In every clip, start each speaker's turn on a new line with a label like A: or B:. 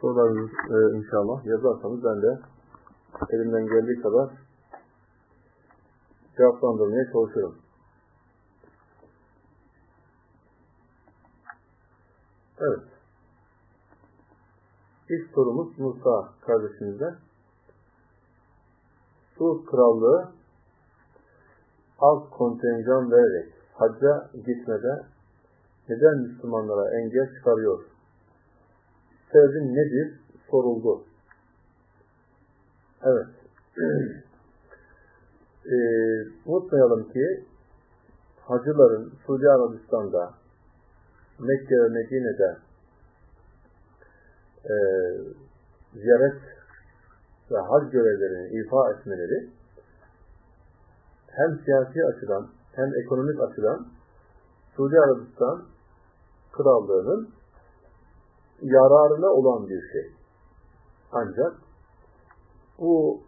A: sorularınızı e, inşallah yazarsanız ben de elimden geldiği kadar cevaplandırmaya çalışırım. Evet. İlk sorumuz Musa kardeşimize. Suud Krallığı az kontenjan vererek hacca gitmede neden Müslümanlara engel çıkarıyor? Sebebi nedir? Soruldu. Evet. e, unutmayalım ki hacıların Suudi Arabistan'da Mekke ve Medine'de e, ziyaret ve hac görevlerini ifa etmeleri hem siyasi açıdan hem ekonomik açıdan Suudi Arabistan krallığının yararına olan bir şey. Ancak bu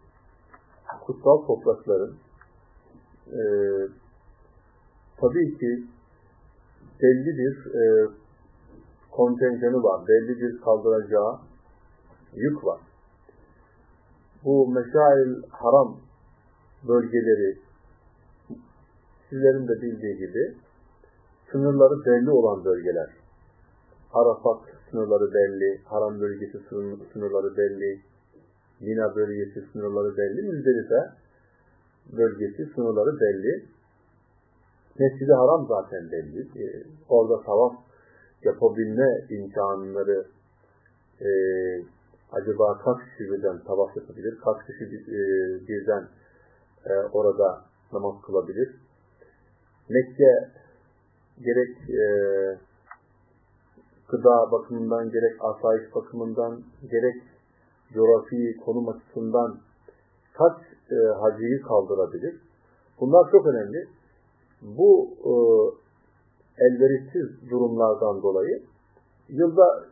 A: kutsal toprakların e, tabii ki belli bir e, kontenjanı var, belli bir kaldıracağı yük var. Bu meşail haram bölgeleri sizlerin de bildiği gibi sınırları belli olan bölgeler. Arafat sınırları belli, Haram bölgesi sınırları belli, Mina bölgesi sınırları belli, Müzdelife bölgesi sınırları belli. Mescid-i Haram zaten belli. Ee, orada tavaf yapabilme imkanları e, acaba kaç kişi birden tavaf yapabilir, kaç kişi e, birden e, orada namaz kılabilir. Mekke gerek e, gıda bakımından, gerek asayiş bakımından, gerek coğrafi konum açısından kaç e, hacıyı kaldırabilir? Bunlar çok önemli. Bu e, elverişsiz durumlardan dolayı yılda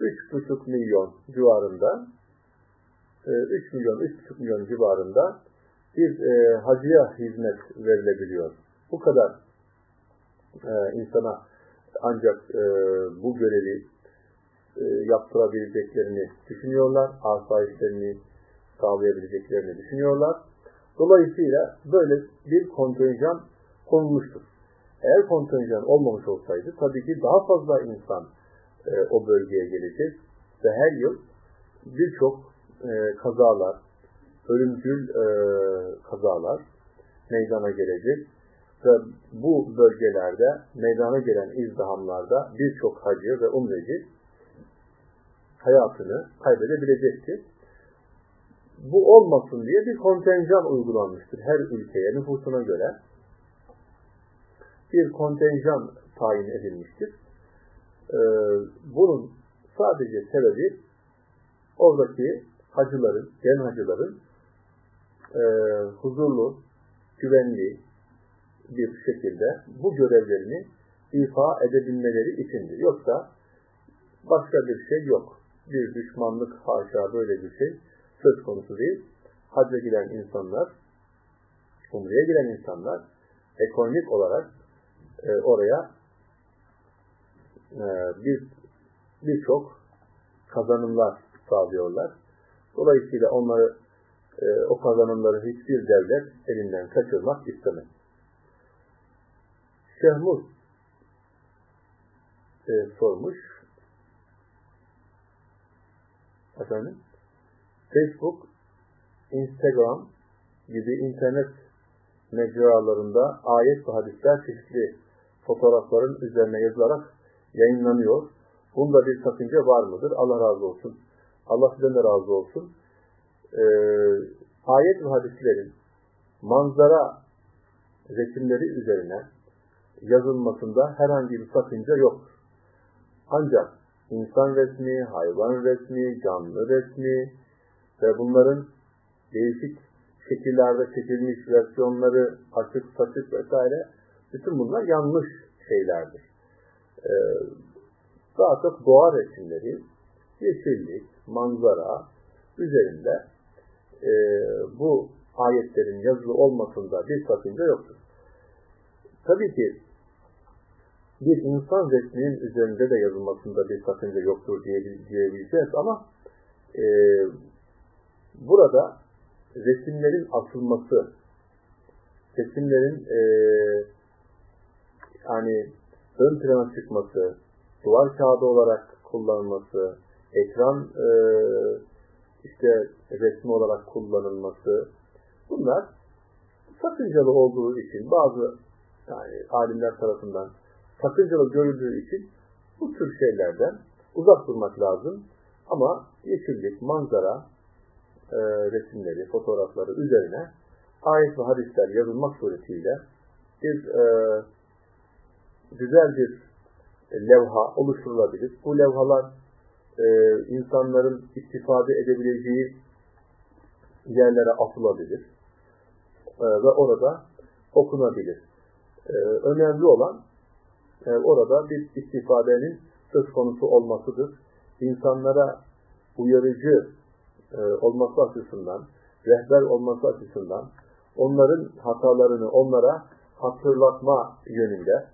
A: 3,5 milyon civarında 3 e, milyon, 3,5 milyon civarında bir e, hacıya hizmet verilebiliyor. Bu kadar e, insana ancak e, bu görevi e, yaptırabileceklerini düşünüyorlar. Asayişlerini sağlayabileceklerini düşünüyorlar. Dolayısıyla böyle bir kontenjan konulmuştur. Eğer kontenjan olmamış olsaydı tabii ki daha fazla insan e, o bölgeye gelecek ve her yıl birçok e, kazalar, ölümcül e, kazalar meydana gelecek ve bu bölgelerde meydana gelen izdihamlarda birçok hacı ve umreci hayatını kaybedebilecektir. Bu olmasın diye bir kontenjan uygulanmıştır her ülkeye nüfusuna göre. Bir kontenjan tayin edilmiştir. Ee, bunun sadece sebebi oradaki hacıların, gen hacıların e, huzurlu, güvenli, bir şekilde bu görevlerini ifa edebilmeleri içindir. Yoksa başka bir şey yok. Bir düşmanlık haşa böyle bir şey söz konusu değil. Hacca giden insanlar, umreye giden insanlar ekonomik olarak e, oraya e, bir birçok kazanımlar sağlıyorlar. Dolayısıyla onları e, o kazanımları hiçbir devlet elinden kaçırmak istemez. Şehmuz e, sormuş. Efendim? Facebook, Instagram gibi internet mecralarında ayet ve hadisler çeşitli fotoğrafların üzerine yazılarak yayınlanıyor. Bunda bir sakınca var mıdır? Allah razı olsun. Allah sizden de razı olsun. Ee, ayet ve hadislerin manzara resimleri üzerine yazılmasında herhangi bir sakınca yoktur. Ancak insan resmi, hayvan resmi, canlı resmi ve bunların değişik şekillerde çekilmiş versiyonları, açık saçık vesaire bütün bunlar yanlış şeylerdir. Ee, daha çok doğa resimleri, yeşillik, manzara üzerinde e, bu ayetlerin yazılı olmasında bir sakınca yoktur. Tabii ki bir insan resminin üzerinde de yazılmasında bir sakınca yoktur diye, diyebileceğiz. Ama e, burada resimlerin asılması, resimlerin e, yani ön plana çıkması, duvar kağıdı olarak kullanılması, ekran e, işte resmi olarak kullanılması bunlar sakıncalı olduğu için bazı yani alimler tarafından sakıncalı görüldüğü için bu tür şeylerden uzak durmak lazım. Ama yeşillik, manzara e, resimleri, fotoğrafları üzerine ayet ve hadisler yazılmak suretiyle bir e, güzel bir levha oluşturulabilir. Bu levhalar e, insanların istifade edebileceği yerlere atılabilir e, ve orada okunabilir. E, önemli olan e, orada bir istifadenin söz konusu olmasıdır. İnsanlara uyarıcı e, olması açısından, rehber olması açısından, onların hatalarını onlara hatırlatma yönünde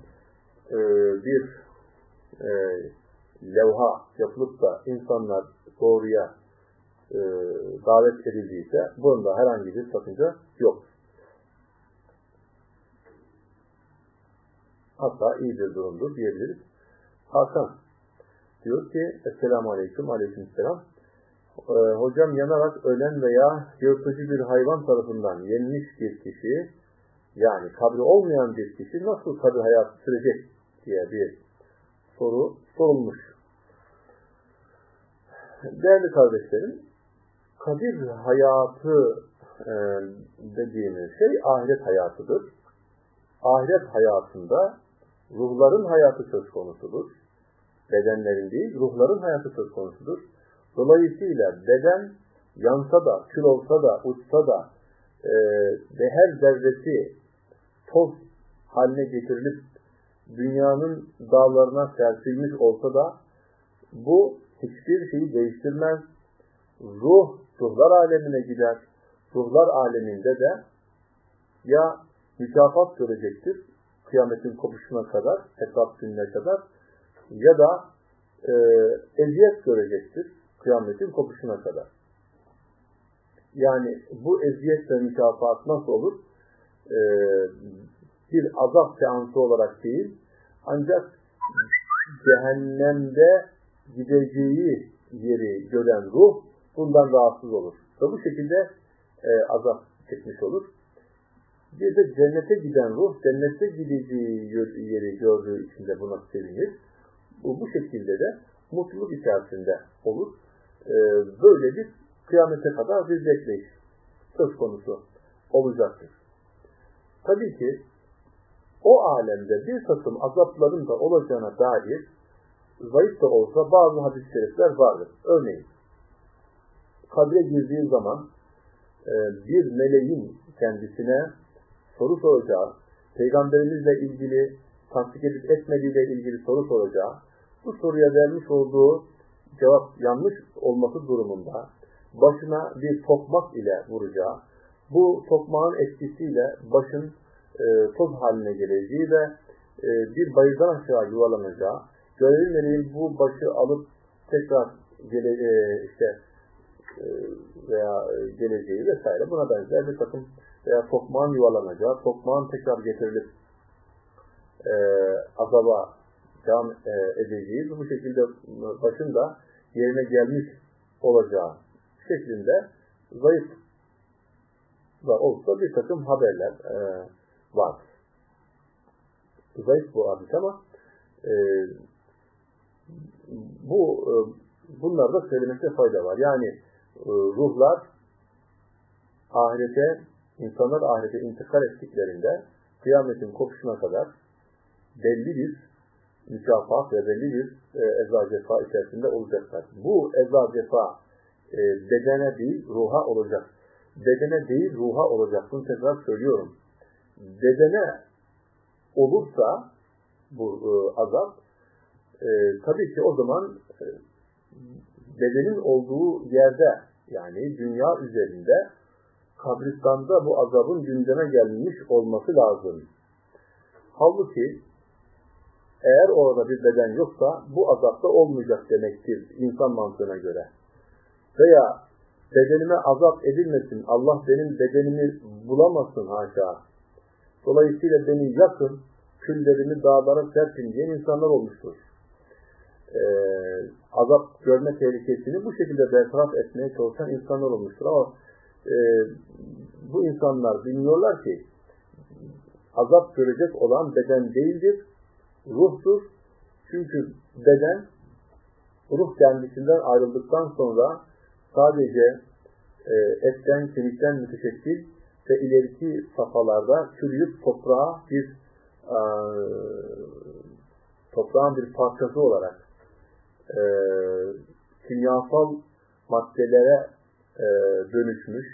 A: e, bir e, levha yapılıp da insanlar doğruya e, davet edildiyse bunda herhangi bir sakınca yok. Hatta iyi bir durumdur diyebiliriz. Hakan diyor ki Esselamu Aleyküm, Aleyküm Selam. Ee, hocam yanarak ölen veya yırtıcı bir hayvan tarafından yenmiş bir kişi yani kabri olmayan bir kişi nasıl kabri hayatı sürecek diye bir soru sorulmuş. Değerli kardeşlerim, kabir hayatı e, dediğimiz şey ahiret hayatıdır. Ahiret hayatında ruhların hayatı söz konusudur. Bedenlerin değil, ruhların hayatı söz konusudur. Dolayısıyla beden yansa da, kül olsa da, uçsa da e, ve her zerresi toz haline getirilip dünyanın dağlarına serpilmiş olsa da bu hiçbir şeyi değiştirmez. Ruh, ruhlar alemine gider. Ruhlar aleminde de ya mükafat görecektir, kıyametin kopuşuna kadar, hesap gününe kadar ya da e, eziyet görecektir kıyametin kopuşuna kadar. Yani bu eziyet ve mükafat nasıl olur? Ee, bir azap seansı olarak değil, ancak cehennemde gideceği yeri gören ruh bundan rahatsız olur. Ve bu şekilde e, azap çekmiş olur. Bir de cennete giden ruh, cennete gideceği yeri gördüğü için de buna sevinir. Bu, bu şekilde de mutluluk içerisinde olur. Ee, böyle bir kıyamete kadar bir bekleyiş söz konusu olacaktır. Tabii ki o alemde bir takım azapların da olacağına dair zayıf da olsa bazı hadis-i şerifler vardır. Örneğin kabre girdiği zaman e, bir meleğin kendisine soru soracağı, peygamberimizle ilgili tasdik edip etmediğiyle ilgili soru soracağı, bu soruya vermiş olduğu cevap yanlış olması durumunda başına bir tokmak ile vuracağı, bu tokmağın etkisiyle başın e, toz haline geleceği ve e, bir bayırdan aşağı yuvarlanacağı, görevli meleğin bu başı alıp tekrar gele, e, işte e, veya e, geleceği vesaire buna benzer bir takım veya tokmağın yuvarlanacağı, tokmağın tekrar getirilip e, azaba devam e, edeceğiz. Bu şekilde başın da yerine gelmiş olacağı şeklinde zayıf da olsa bir takım haberler e, var. Zayıf bu hadis ama e, bu e, bunlarda söylemekte fayda var. Yani e, ruhlar ahirete, insanlar ahirete intikal ettiklerinde kıyametin kopuşuna kadar belli bir mükafat ve belli bir e, eza cefa içerisinde olacaklar. Bu eza cefa e, bedene değil ruha olacak. Bedene değil ruha olacak. Bunu tekrar söylüyorum. Bedene olursa bu e, azap e, tabii ki o zaman e, bedenin olduğu yerde yani dünya üzerinde kabristanda bu azabın gündeme gelmiş olması lazım. Halbuki eğer orada bir beden yoksa bu azapta olmayacak demektir insan mantığına göre. Veya bedenime azap edilmesin, Allah benim bedenimi bulamasın haşa. Dolayısıyla beni yakın, küllerimi dağlara serpin diyen insanlar olmuştur. Ee, azap görme tehlikesini bu şekilde bertaraf etmeye çalışan insanlar olmuştur. Ama e, bu insanlar bilmiyorlar ki azap görecek olan beden değildir, ruhtur. Çünkü beden ruh kendisinden ayrıldıktan sonra sadece e, etten, kemikten müteşekkil ve ileriki safhalarda çürüyüp toprağa bir e, toprağın bir parçası olarak e, kimyasal maddelere e, dönüşmüş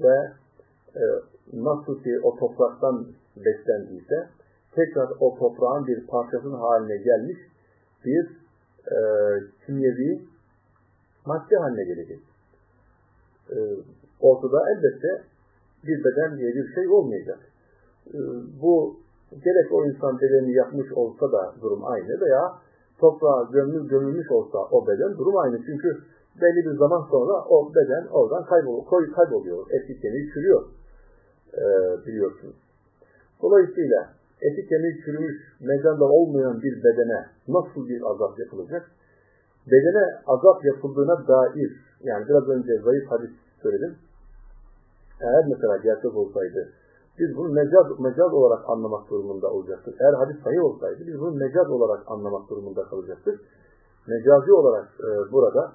A: ve e, nasıl ki o topraktan beslendiyse tekrar o toprağın bir parçasının haline gelmiş bir e, kimyevi madde haline gelecek. E, ortada elbette bir beden diye bir şey olmayacak. E, bu gerek o insan bedeni yapmış olsa da durum aynı veya toprağa gömül, gömülmüş olsa o beden durum aynı. Çünkü belli bir zaman sonra o beden oradan kayboluyor, kayboluyor. Eski kemiği çürüyor. E, biliyorsunuz. Dolayısıyla eti kemiği çürümüş, mezanda olmayan bir bedene nasıl bir azap yapılacak? Bedene azap yapıldığına dair, yani biraz önce zayıf hadis söyledim. Eğer mesela gerçek olsaydı, biz bunu mecaz, mecaz olarak anlamak durumunda olacaktık. Eğer hadis sahih olsaydı, biz bunu mecaz olarak anlamak durumunda kalacaktık. Mecazi olarak e, burada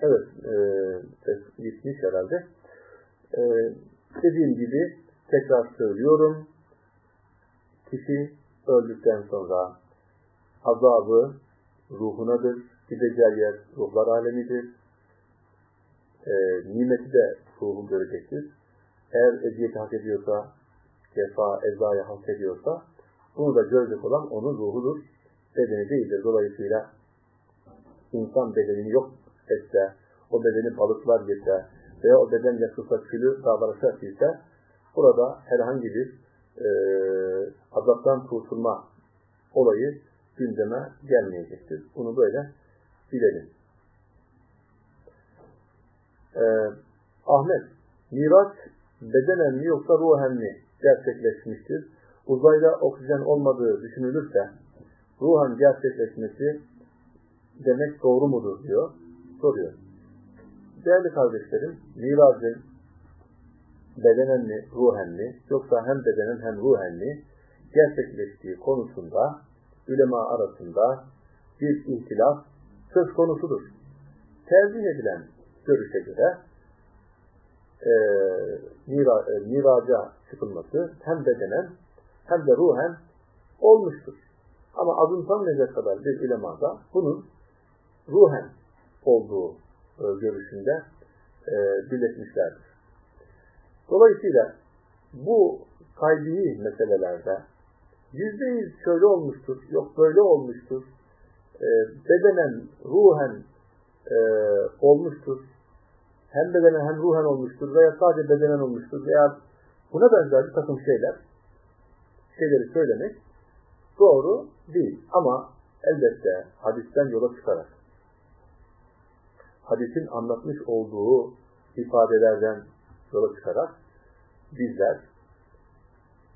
A: Evet, e, gitmiş herhalde. E, dediğim gibi tekrar söylüyorum. Kişi öldükten sonra azabı ruhunadır. Gideceği yer ruhlar alemidir. E, nimeti de ruhu görecektir. Eğer eziyeti hak ediyorsa, cefa, ezayı hak ediyorsa bunu da görecek olan onun ruhudur. Bedeni değildir. Dolayısıyla insan bedenini yok etse, o bedeni balıklar yese veya o beden yakılsa külü dağlara serpilse burada herhangi bir e, azaptan kurtulma olayı gündeme gelmeyecektir. Bunu böyle bilelim. Ee, Ahmet, Miraç bedenen mi yoksa ruhen mi gerçekleşmiştir? Uzayda oksijen olmadığı düşünülürse ruhen gerçekleşmesi demek doğru mudur diyor soruyor. Değerli kardeşlerim, miracın bedenen mi, ruhen mi, yoksa hem bedenen hem ruhen mi gerçekleştiği konusunda ülema arasında bir ihtilaf söz konusudur. Tercih edilen görüşe göre e, mira, e, miraca çıkılması hem bedenen hem de ruhen olmuştur. Ama azımsanmayacak kadar bir ulemada bunun ruhen olduğu e, görüşünde e, birleşmişlerdir. Dolayısıyla bu kaybi meselelerde yüzde yüz şöyle olmuştur, yok böyle olmuştur, e, bedenen, ruhen olmuştur, hem bedenen hem ruhen olmuştur veya sadece bedenen olmuştur veya buna benzer bir takım şeyler, şeyleri söylemek doğru değil. Ama elbette hadisten yola çıkarak hadisin anlatmış olduğu ifadelerden yola çıkarak bizler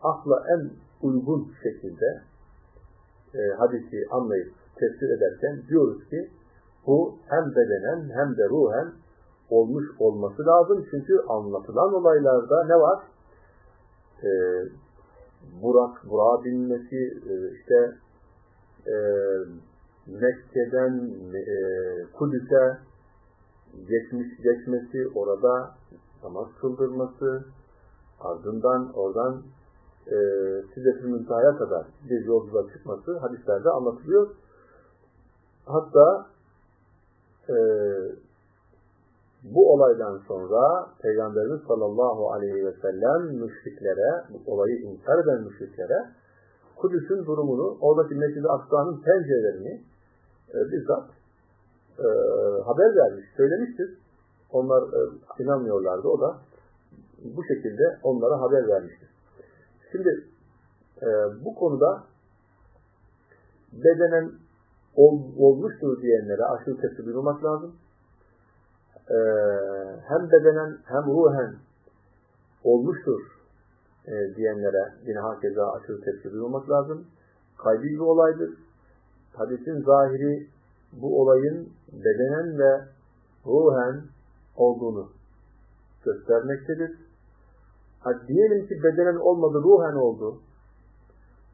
A: akla en uygun şekilde e, hadisi anlayıp tefsir ederken diyoruz ki bu hem bedenen hem de ruhen olmuş olması lazım. Çünkü anlatılan olaylarda ne var? E, Burak, Burak'a binmesi, e, işte e, Mekke'den e, Kudüs'e geçmiş, geçmesi, orada namaz kıldırması, ardından oradan e, Sidret-i Müntaha'ya kadar bir yolculuğa çıkması hadislerde anlatılıyor. Hatta e, bu olaydan sonra Peygamberimiz sallallahu aleyhi ve sellem müşriklere, bu olayı inkar eden müşriklere Kudüs'ün durumunu, oradaki Mescid-i Aksa'nın pencerelerini e, bizzat e, haber vermiş, söylemiştir. Onlar e, inanmıyorlardı. O da bu şekilde onlara haber vermiştir. Şimdi e, bu konuda bedenen ol, olmuştur diyenlere aşırı tepki duyurmak lazım. E, hem bedenen hem ruhen olmuştur e, diyenlere yine hakeza aşırı tepki duyurmak lazım. Kaybi bir olaydır. Hadisin zahiri bu olayın bedenen ve ruhen olduğunu göstermektedir. Ha, diyelim ki bedenen olmadı, ruhen oldu.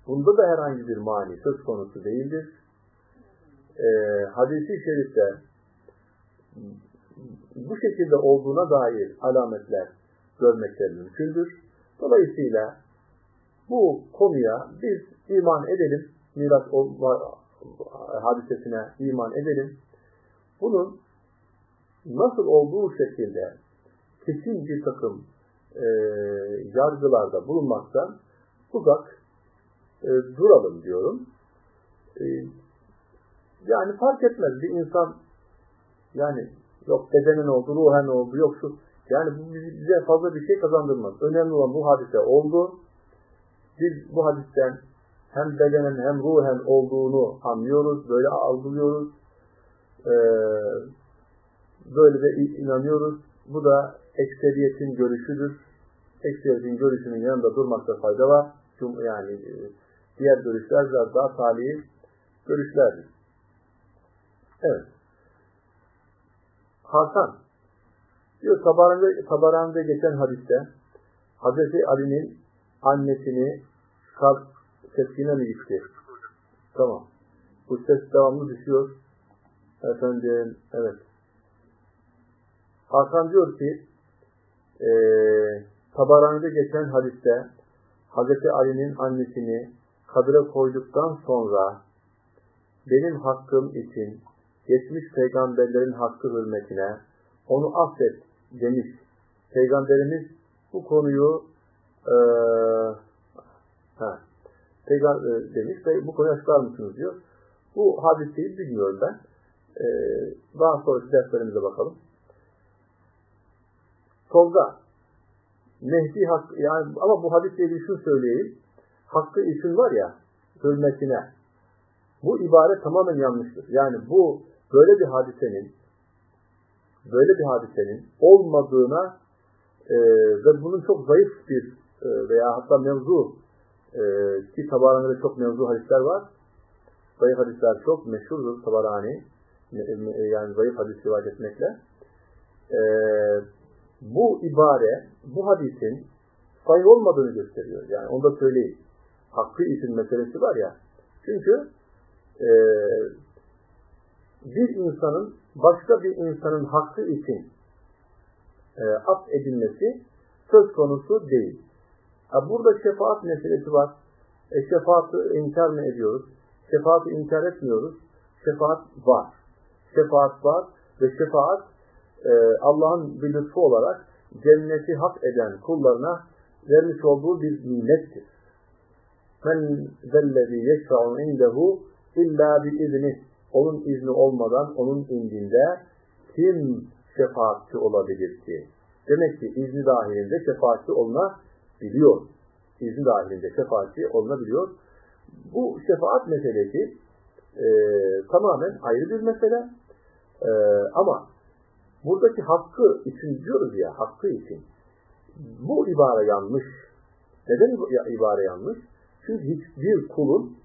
A: Bunda da herhangi bir mani söz konusu değildir. Ee, hadisi şerifte bu şekilde olduğuna dair alametler görmekler mümkündür. Dolayısıyla bu konuya biz iman edelim, miras hadisesine iman edelim. Bunun nasıl olduğu şekilde kesin bir takım e, yargılarda bulunmaktan uzak e, duralım diyorum. E, yani fark etmez bir insan yani yok bedenen oldu, ruhen oldu, yok şu yani bu bize fazla bir şey kazandırmaz. Önemli olan bu hadise oldu. Biz bu hadisten hem bedenen hem ruhen olduğunu anlıyoruz, böyle algılıyoruz. Ee, böyle de inanıyoruz. Bu da ekseriyetin görüşüdür. Ekseriyetin görüşünün yanında durmakta fayda var. Yani e, diğer görüşler biraz daha talihi görüşlerdir. Evet. Hasan diyor Tabaran'da geçen hadiste Hazreti Ali'nin annesini kalp tepkine mi gitti? Tamam. Bu ses devamlı düşüyor. Efendim, evet. Hakan diyor ki e, Tabaran'da geçen hadiste Hazreti Ali'nin annesini kabire koyduktan sonra benim hakkım için geçmiş peygamberlerin hakkı hürmetine onu affet demiş. Peygamberimiz bu konuyu e, peygamber demiş ve bu konuyu açıklar mısınız diyor. Bu hadiseyi bilmiyorum ben. E, daha sonraki derslerimize bakalım. Solda Mehdi hakkı yani ama bu hadisle ilgili şunu söyleyeyim. Hakkı isim var ya hürmetine bu ibare tamamen yanlıştır. Yani bu böyle bir hadisenin böyle bir hadisenin olmadığına e, ve bunun çok zayıf bir e, veya hatta mevzu e, ki Tabarani'de çok mevzu hadisler var. Zayıf hadisler çok meşhurdur Tabarani yani zayıf hadis rivayet etmekle. E, bu ibare, bu hadisin sahih olmadığını gösteriyor. Yani onu da söyleyeyim. Hakkı isim meselesi var ya. Çünkü e, bir insanın başka bir insanın hakkı için e, af edilmesi söz konusu değil. Burada şefaat meselesi var. E, şefaatı inkar mı ediyoruz? Şefaatı inkar etmiyoruz. Şefaat var. Şefaat var ve şefaat e, Allah'ın bir lütfu olarak cenneti hak eden kullarına vermiş olduğu bir nimettir. Men zellezi yeşfa'u indehu illa bi izni. Onun izni olmadan onun indinde kim şefaatçi olabilir ki? Demek ki izni dahilinde şefaatçi olunabiliyor. İzni dahilinde şefaatçi olunabiliyor. Bu şefaat meselesi e, tamamen ayrı bir mesele. E, ama buradaki hakkı için diyoruz ya, hakkı için. Bu ibare yanlış. Neden ibare yanlış? Çünkü hiçbir kulun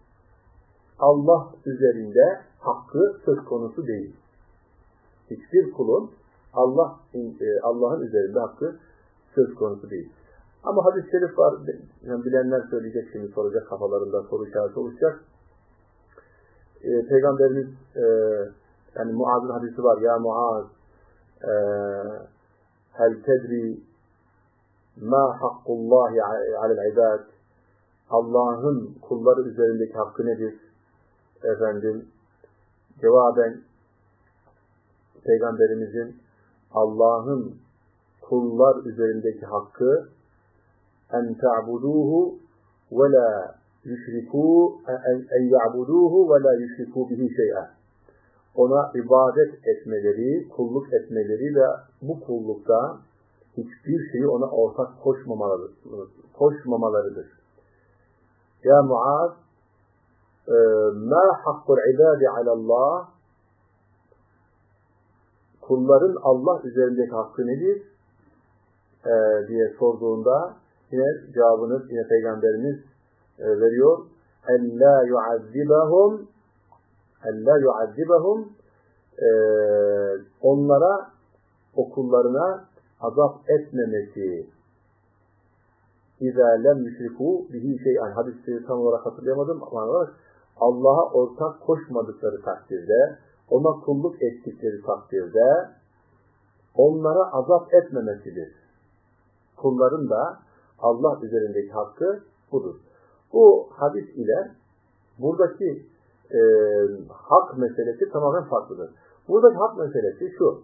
A: Allah üzerinde hakkı söz konusu değil. Hiçbir kulun Allah e, Allah'ın üzerinde hakkı söz konusu değil. Ama hadis-i şerif var. Yani bilenler söyleyecek şimdi soracak kafalarında soru işareti oluşacak. Ee, Peygamberimiz e, yani Muaz'ın hadisi var. Ya Muaz e, hel tedri ma hakkullahi alel ibad Allah'ın kulları üzerindeki hakkı nedir? Efendim cevaben Peygamberimizin Allah'ın kullar üzerindeki hakkı ta'buduhu ve la yüşrikû en ya'buduhu ve la yüşrikû bihi şey'e ona ibadet etmeleri, kulluk etmeleri ve bu kullukta hiçbir şeyi ona ortak koşmamaları, koşmamalarıdır. Ya Muaz e, ma hakkul ibadi alallah kulların Allah üzerindeki hakkı nedir? Ee, diye sorduğunda yine cevabını yine Peygamberimiz e, veriyor. اَلَّا يُعَذِّبَهُمْ اَلَّا يُعَذِّبَهُمْ e, onlara okullarına azap etmemesi اِذَا لَمْ يُشْرِكُوا bihi şey'an hadisi tam olarak hatırlayamadım ama Allah'a ortak koşmadıkları takdirde ona kulluk ettikleri takdirde onlara azap etmemesidir. Kulların da Allah üzerindeki hakkı budur. Bu hadis ile buradaki e, hak meselesi tamamen farklıdır. Buradaki hak meselesi şu.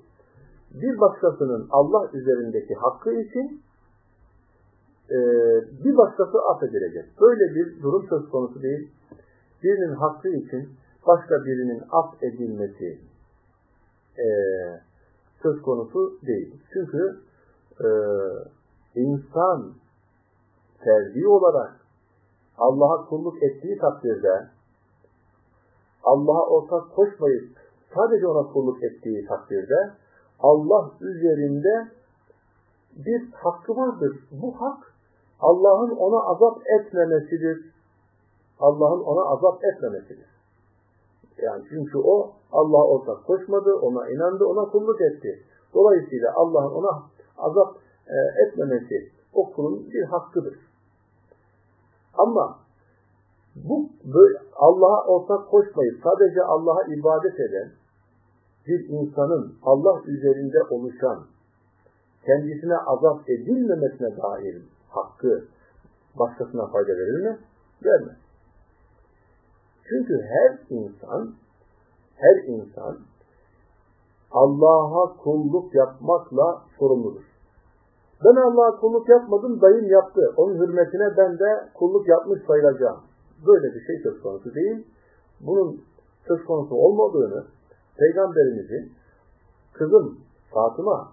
A: Bir başkasının Allah üzerindeki hakkı için e, bir başkası affedilecek. Böyle bir durum söz konusu değil. Birinin hakkı için başka birinin af edilmesi e, söz konusu değil. Çünkü e, insan terbiye olarak Allah'a kulluk ettiği takdirde Allah'a ortak koşmayıp sadece ona kulluk ettiği takdirde Allah üzerinde bir hakkı vardır. Bu hak Allah'ın ona azap etmemesidir. Allah'ın ona azap etmemesidir. Yani çünkü o Allah'a ortak koşmadı, ona inandı, ona kulluk etti. Dolayısıyla Allah'ın ona azap e, etmemesi o kulun bir hakkıdır. Ama bu Allah'a ortak koşmayıp sadece Allah'a ibadet eden bir insanın Allah üzerinde oluşan kendisine azap edilmemesine dair hakkı başkasına fayda verir mi? Vermez. Çünkü her insan her insan Allah'a kulluk yapmakla sorumludur. Ben Allah'a kulluk yapmadım, dayım yaptı. Onun hürmetine ben de kulluk yapmış sayılacağım. Böyle bir şey söz konusu değil. Bunun söz konusu olmadığını Peygamberimizin kızım Fatıma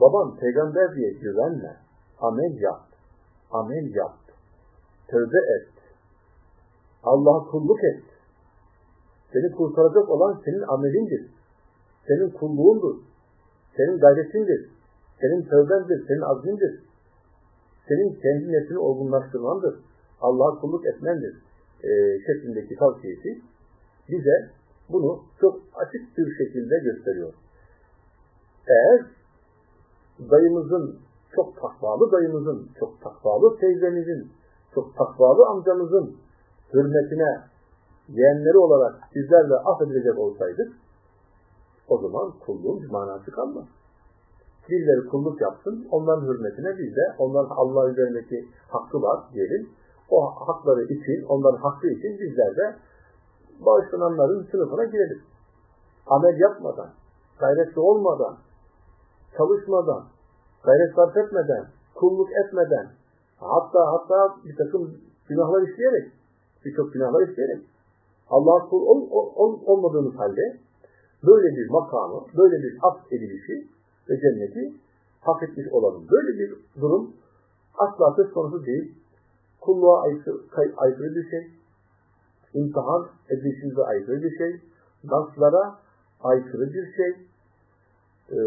A: baban peygamber diye güvenme. Amel yap. Amel yap. Tövbe et. Allah'a kulluk et. Seni kurtaracak olan senin amelindir. Senin kulluğundur. Senin gayretindir. Senin tövbendir. Senin azmindir. Senin kendi nefsini olgunlaştırmandır. Allah'a kulluk etmendir. E, şeklindeki tavsiyesi bize bunu çok açık bir şekilde gösteriyor. Eğer dayımızın, çok takvalı dayımızın, çok takvalı teyzemizin, çok takvalı amcamızın hürmetine yeğenleri olarak sizlerle affedilecek olsaydık o zaman kulluğun manası kalmaz. Birileri kulluk yapsın, onların hürmetine biz de onların Allah üzerindeki hakkı var diyelim. O hakları için, onların hakkı için bizler de bağışlananların sınıfına girelim. Amel yapmadan, gayretli olmadan, çalışmadan, gayret sarf etmeden, kulluk etmeden, hatta hatta bir takım günahlar işleyerek birçok günahlar işleyelim. Allah'a kul ol, ol, olmadığımız halde böyle bir makamı, böyle bir af edilişi ve cenneti hak etmiş olalım. Böyle bir durum asla söz konusu değil. Kulluğa aykırı, bir şey. İmtihan edilişimize aykırı bir şey. Naslara aykırı bir şey. E,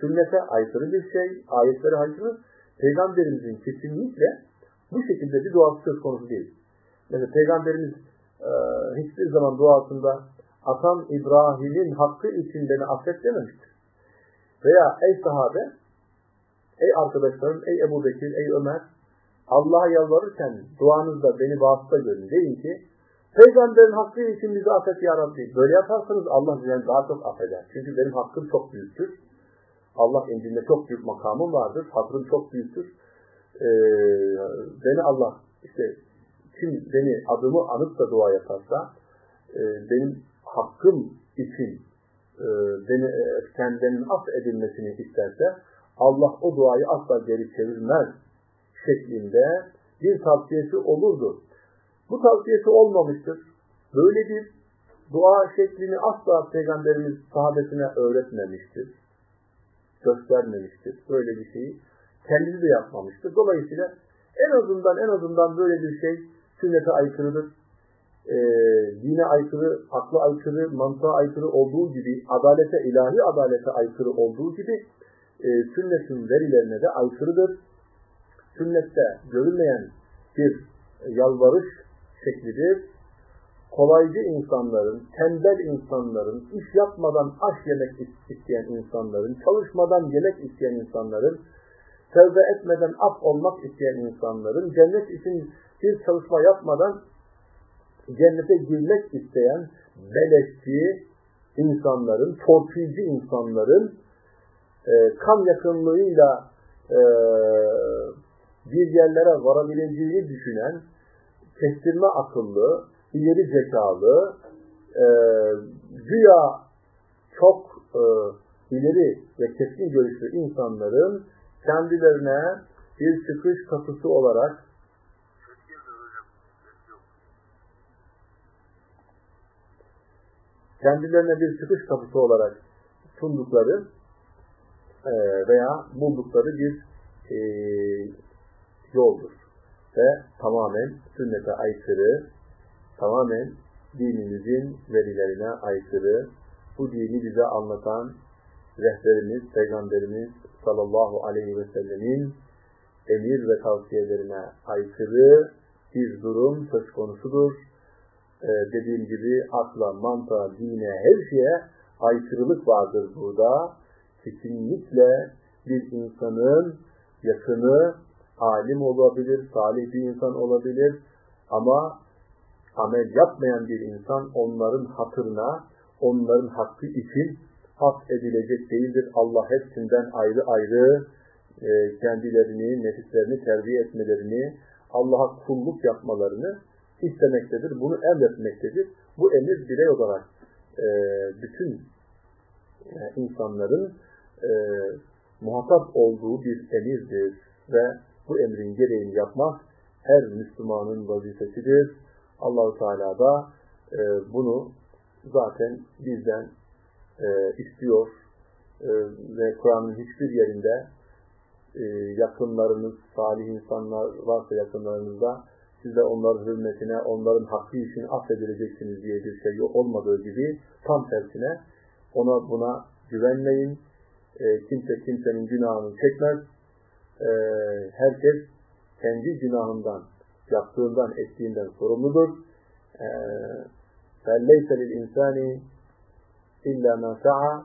A: sünnete aykırı bir şey. Ayetlere aykırı. Peygamberimizin kesinlikle bu şekilde bir duası söz konusu değil. Mesela Peygamberimiz e, hiçbir zaman duasında atam İbrahim'in hakkı için beni affet dememiştir. Veya ey sahabe, ey arkadaşlarım, ey Ebu Bekir, ey Ömer, Allah'a yalvarırken duanızda beni vasıta görün. Deyin ki, Peygamberin hakkı için bizi affet ya Rabbi. Böyle yaparsanız Allah bizi daha çok affeder. Çünkü benim hakkım çok büyüktür. Allah indinde çok büyük makamım vardır. Hatrım çok büyüktür. Ee, beni Allah işte kim beni adımı anıp da dua yaparsa e, benim hakkım için beni e, kendinin af edilmesini isterse Allah o duayı asla geri çevirmez şeklinde bir tavsiyesi olurdu. Bu tavsiyesi olmamıştır. Böyle bir dua şeklini asla Peygamberimiz sahabesine öğretmemiştir. Göstermemiştir. Böyle bir şeyi kendisi de yapmamıştır. Dolayısıyla en azından en azından böyle bir şey sünnete aykırıdır. E, dine aykırı, akla aykırı, mantığa aykırı olduğu gibi, adalete, ilahi adalete aykırı olduğu gibi e, sünnetin verilerine de aykırıdır. Sünnette görülmeyen bir yalvarış şeklidir kolaycı insanların, tembel insanların, iş yapmadan aş yemek isteyen insanların, çalışmadan yemek isteyen insanların, tövbe etmeden af olmak isteyen insanların, cennet için bir çalışma yapmadan cennete girmek isteyen beleşçi insanların, torpilci insanların e, kan yakınlığıyla e, bir yerlere varabileceğini düşünen kestirme akıllı, ileri zekalı, e, güya çok e, ileri ve keskin görüşlü insanların kendilerine bir çıkış kapısı olarak kendilerine bir çıkış kapısı olarak sundukları e, veya buldukları bir e, yoldur. Ve tamamen sünnete aykırı, tamamen dinimizin verilerine aykırı, bu dini bize anlatan rehberimiz, Peygamberimiz sallallahu aleyhi ve sellemin emir ve tavsiyelerine aykırı bir durum söz konusudur. Ee, dediğim gibi akla, mantığa, dine, her şeye aykırılık vardır burada. Kesinlikle bir insanın yakını alim olabilir, salih bir insan olabilir ama amel yapmayan bir insan onların hatırına, onların hakkı için hak edilecek değildir. Allah hepsinden ayrı ayrı e, kendilerini, nefislerini terbiye etmelerini, Allah'a kulluk yapmalarını istemektedir. Bunu emretmektedir. Bu emir birey olarak e, bütün e, insanların e, muhatap olduğu bir emirdir ve bu emrin gereğini yapmak her Müslümanın vazifesidir. Allahu Teala da e, bunu zaten bizden e, istiyor e, ve Kur'an'ın hiçbir yerinde e, yakınlarınız, salih insanlar varsa yakınlarınızda siz de onların hürmetine, onların hakkı için affedileceksiniz diye bir şey olmadığı gibi tam tersine ona buna güvenmeyin. E, kimse kimsenin günahını çekmez. E, herkes kendi günahından yaptığından, ettiğinden sorumludur. فَلَّيْسَ لِلْاِنْسَانِ اِلَّا مَا سَعَى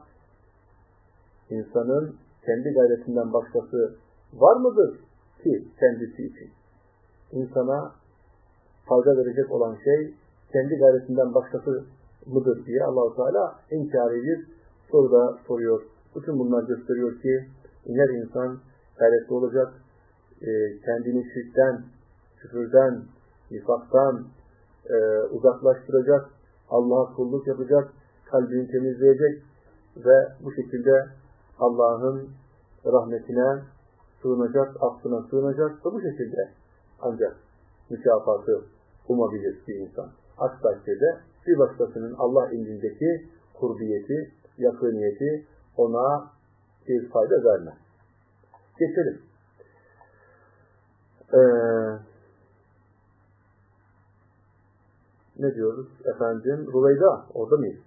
A: İnsanın kendi gayretinden başkası var mıdır ki kendisi için? İnsana fayda verecek olan şey kendi gayretinden başkası mıdır diye allah Teala inkari bir soruda soruyor. Bütün bunlar gösteriyor ki her insan gayretli olacak, kendini şirkten, küfürden, nifaktan e, uzaklaştıracak, Allah'a kulluk yapacak, kalbini temizleyecek ve bu şekilde Allah'ın rahmetine sığınacak, affına sığınacak ve bu şekilde ancak mükafatı umabilir bir insan. Aksi takdirde bir başkasının Allah indindeki kurbiyeti, yakıniyeti ona bir fayda vermez. Geçelim. Ee, ne diyoruz efendim? Ruveyda orada mıyız?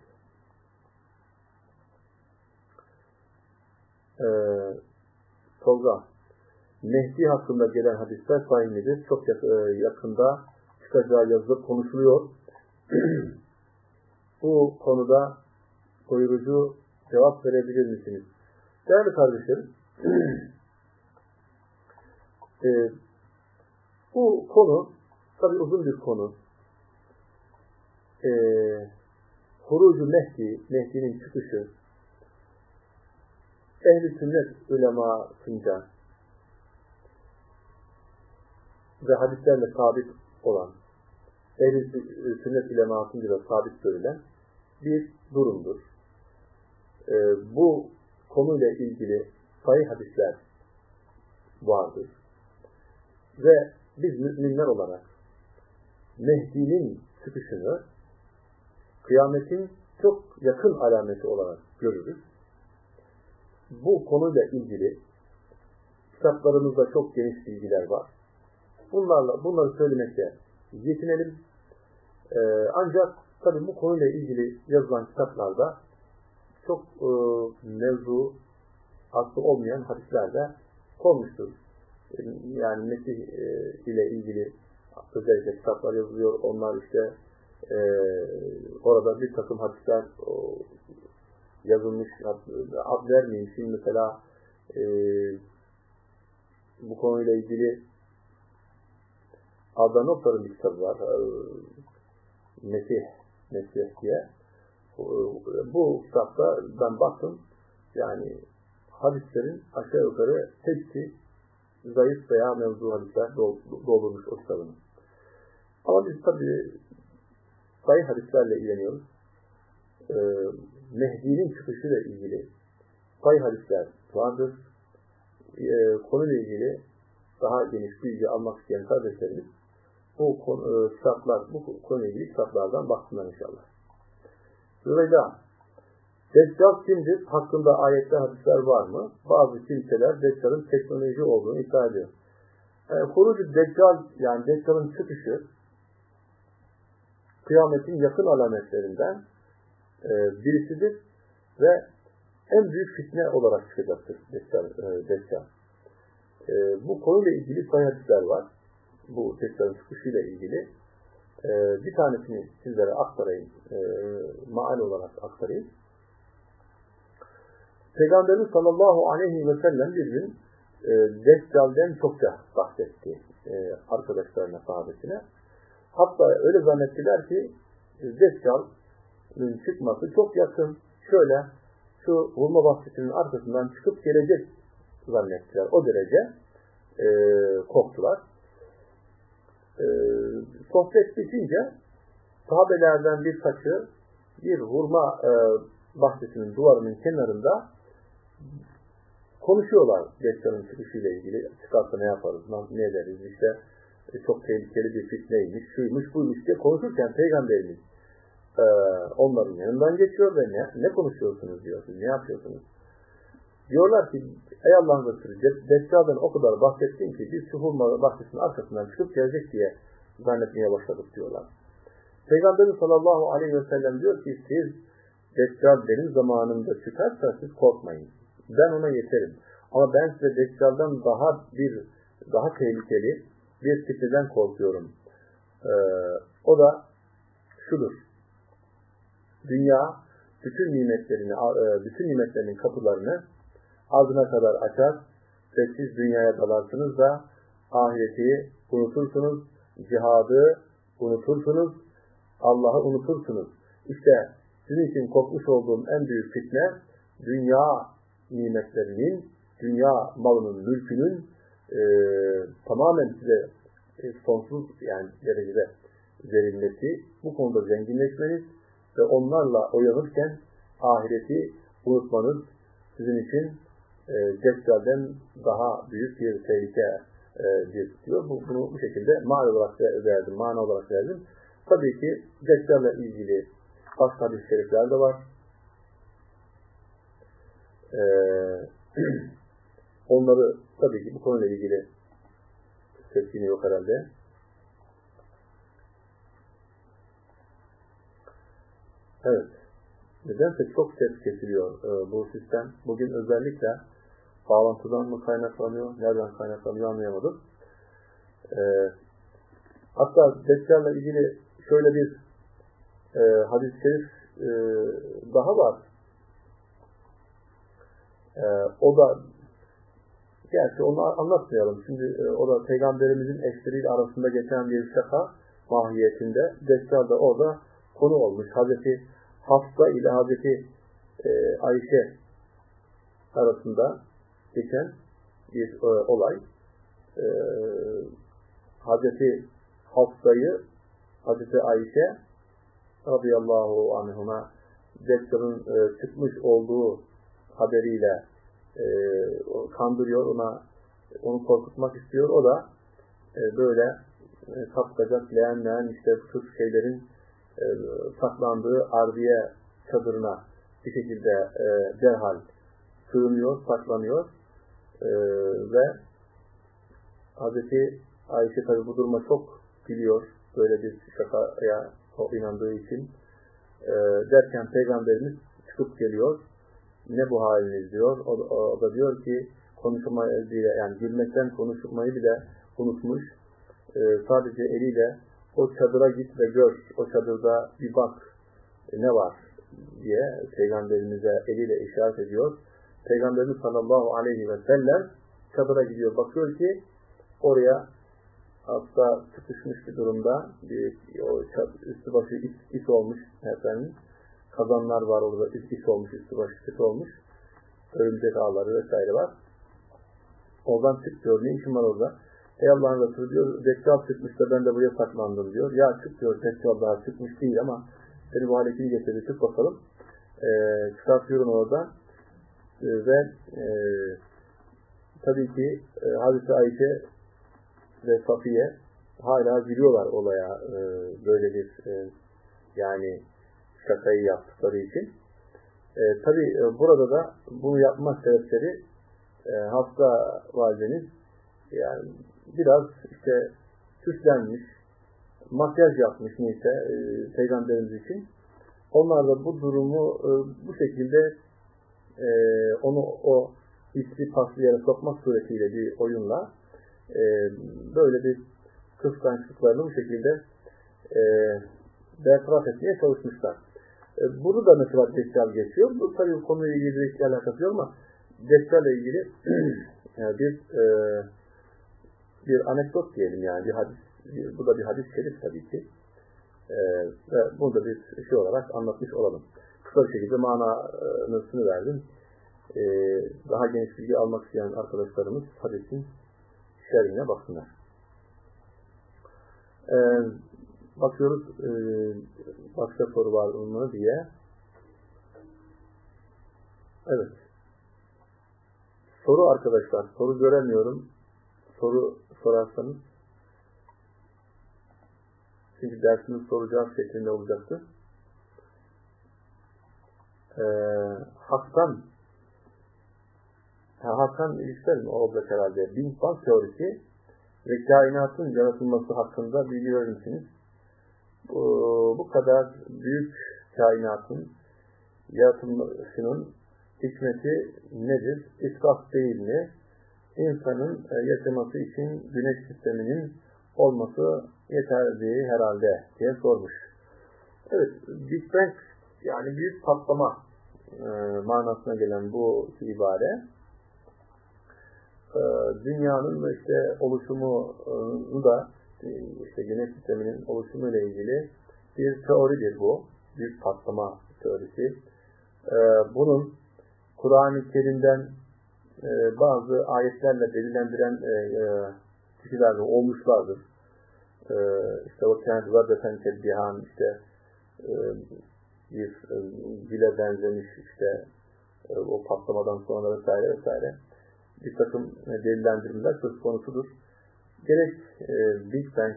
A: Ee, Tolga Mehdi hakkında gelen hadisler sahih? Çok e, yakında çıkacağı yazılıp konuşuluyor. Bu konuda doyurucu cevap verebilir misiniz? Değerli kardeşlerim, e, bu konu tabi uzun bir konu e, Hurucu Mehdi, Mehdi'nin çıkışı ehli sünnet ulemasınca ve hadislerle sabit olan ehli sünnet ulemasınca da sabit görülen bir durumdur. E, bu konuyla ilgili sayı hadisler vardır. Ve biz müminler olarak Mehdi'nin çıkışını kıyametin çok yakın alameti olarak görürüz. Bu konuyla ilgili kitaplarımızda çok geniş bilgiler var. Bunlarla bunları söylemekte yetinelim. Ee, ancak tabi bu konuyla ilgili yazılan kitaplarda çok e, mevzu aslı olmayan hadisler de konmuştur. Yani Mesih e, ile ilgili özellikle kitaplar yazılıyor. Onlar işte e, orada bir takım hadisler o, yazılmış. Ad vermeyeyim. Şimdi mesela e, bu konuyla ilgili Adnan bir kitabı var. E, Mesih, Mesih diye. Bu kitapta ben baktım yani hadislerin aşağı yukarı hepsi zayıf veya mevzu hadisler doldurmuş o kitabını. Ama biz tabi sayı hadislerle ilgileniyoruz. Ee, Mehdi'nin çıkışıyla ilgili sayı hadisler vardır. Ee, konuyla ilgili daha geniş bilgi almak isteyen kardeşlerimiz bu e, kitaplar, bu konuyla ilgili kitaplardan baksınlar inşallah. Zübeyda, Deccal kimdir? Hakkında ayette hadisler var mı? Bazı kimseler Deccal'ın teknoloji olduğunu iddia ediyor. E, Hurucu Deccal, yani Deccal'ın çıkışı kıyametin yakın alametlerinden e, birisidir ve en büyük fitne olarak çıkacaktır Deccal. E, Deccal. E, bu konuyla ilgili sayı hadisler var. Bu Deccal'ın çıkışıyla ilgili. E, bir tanesini sizlere aktarayım. E, maal olarak aktarayım. Peygamberimiz sallallahu aleyhi ve sellem bir gün e, Deccal'den çokça bahsetti e, arkadaşlarına, sahabesine. Hatta öyle zannettiler ki Deccal'ın çıkması çok yakın. Şöyle şu hurma bahçesinin arkasından çıkıp gelecek zannettiler. O derece e, korktular. E, sohbet bitince sahabelerden birkaçı bir hurma e, bahçesinin duvarının kenarında konuşuyorlar Deccal'ın çıkışıyla ilgili. Çıkarsa ne yaparız, ne ederiz, işte e, çok tehlikeli bir fitneymiş, şuymuş, buymuş diye konuşurken Peygamberimiz e, onların yanından geçiyor ve ne, ne konuşuyorsunuz diyor, ne yapıyorsunuz? Diyorlar ki, ey Allah'ın Resulü, Deccal'dan o kadar bahsettin ki biz şu hurma bahçesinin arkasından çıkıp gelecek diye zannetmeye başladık diyorlar. Peygamberimiz sallallahu aleyhi ve sellem diyor ki siz Deccal benim zamanımda çıkarsa siz korkmayın. Ben ona yeterim. Ama ben size Deccal'dan daha bir daha tehlikeli bir fitneden korkuyorum. Ee, o da şudur. Dünya bütün nimetlerini, e, bütün nimetlerinin kapılarını ardına kadar açar ve siz dünyaya dalarsınız da ahireti unutursunuz, cihadı unutursunuz, Allah'ı unutursunuz. İşte sizin için korkmuş olduğum en büyük fitne dünya nimetlerinin, dünya malının, mülkünün e, tamamen size e, sonsuz yani derecede verilmesi, bu konuda zenginleşmeniz ve onlarla uyanırken ahireti unutmanız sizin için e, daha büyük bir tehlike e, diyor. Bu, bunu bu şekilde mal olarak verdim, mana olarak verdim. Tabii ki Deccal'la ilgili başka hadis şerifler de var. Ee, onları tabii ki bu konuyla ilgili tepkini yok herhalde. Evet. Nedense çok ses kesiliyor e, bu sistem. Bugün özellikle bağlantıdan mı kaynaklanıyor, nereden kaynaklanıyor anlayamadım. E, hatta Deccal'la ilgili şöyle bir e, hadis-i şerif e, daha var. E, o da gerçi onu anlatmayalım. Şimdi e, o da Peygamberimizin eşleriyle arasında geçen bir şaka mahiyetinde. Deccal da orada konu olmuş. Hazreti Hafsa ile Hazreti e, Ayşe arasında geçen bir e, olay. E, Hazreti Hafsa'yı Hazreti Ayşe radıyallahu anhuma Deccal'ın e, çıkmış olduğu haberiyle e, kandırıyor, ona onu korkutmak istiyor. O da e, böyle e, kapkacak, leğen leğen işte tür şeylerin e, saklandığı ardiye çadırına bir şekilde e, derhal sığınıyor, saklanıyor e, ve Hazreti Ayşe tabi bu duruma çok biliyor. Böyle bir şakaya o inandığı için. E, derken Peygamberimiz çıkıp geliyor. Ne bu haliniz diyor. O, o da diyor ki konuşmayı bile yani gülmekten konuşmayı bile unutmuş. E, sadece eliyle o çadıra git ve gör. O çadırda bir bak ne var diye Peygamberimize eliyle işaret ediyor. Peygamberimiz sallallahu aleyhi ve sellem çadıra gidiyor. Bakıyor ki oraya hasta sıkışmış bir durumda bir, o üstü başı is, is olmuş efendim. Kazanlar var orada is, is olmuş, üstü başı is olmuş. Örümcek ağları vesaire var. Oradan çık diyor. Ne işin var orada? Ey Allah'ın Resulü diyor. Deccal çıkmış da ben de buraya saklandım diyor. Ya çık diyor. Deccal daha çıkmış değil ama seni bu hale kim getirdi? Çık bakalım. Ee, çıkartıyorum orada. Ee, ve e, tabii ki e, Hazreti Ayşe ve Safiye hala gülüyorlar olaya e, böyle bir e, yani şakayı yaptıkları için. E, tabii e, burada da bunu yapma sebepleri e, hasta valideniz yani biraz işte süslenmiş, makyaj yapmış neyse e, peygamberimiz için. Onlar da bu durumu e, bu şekilde e, onu o hissi paslı yere sokmak suretiyle bir oyunla e, böyle bir kıskançlıklarını bu şekilde e, bertaraf etmeye çalışmışlar. E, bunu da mesela Deccal geçiyor. Bu tabii konuyla ilgili bir alakası yok ama Deccal ile ilgili bir e, bir anekdot diyelim yani bir hadis bu da bir hadis şerif tabii ki. E, ve bunu da bir şey olarak anlatmış olalım. Kısa bir şekilde manasını verdim. E, daha geniş bilgi almak isteyen arkadaşlarımız hadisin şerhine baksınlar. E, bakıyoruz e, başka soru var mı diye. Evet. Soru arkadaşlar. Soru göremiyorum. Soru sorarsanız çünkü dersimiz cevap şeklinde olacaktı. Ee, Hak'tan Hak'tan? O olacak herhalde. Big Bang teorisi ve kainatın yaratılması hakkında bilgi verir misiniz? Bu, bu kadar büyük kainatın yaratılmasının hikmeti nedir? İsraf değil mi? İnsanın yaşaması için güneş sisteminin olması yeterli herhalde diye sormuş. Evet, Big Bang yani büyük patlama e, manasına gelen bu ibare e, dünyanın işte oluşumunu da işte güneş sisteminin oluşumu ile ilgili bir teoridir bu. Büyük patlama teorisi. E, bunun Kur'an-ı Kerim'den e, bazı ayetlerle belirlendiren e, e, kişiler de olmuşlardır. E, işte o kendi vardeten tedbihan işte e, bir e, benzemiş işte e, o patlamadan sonra vesaire vesaire bir takım e, delillendirmeler söz konusudur. Gerek e, Big Bang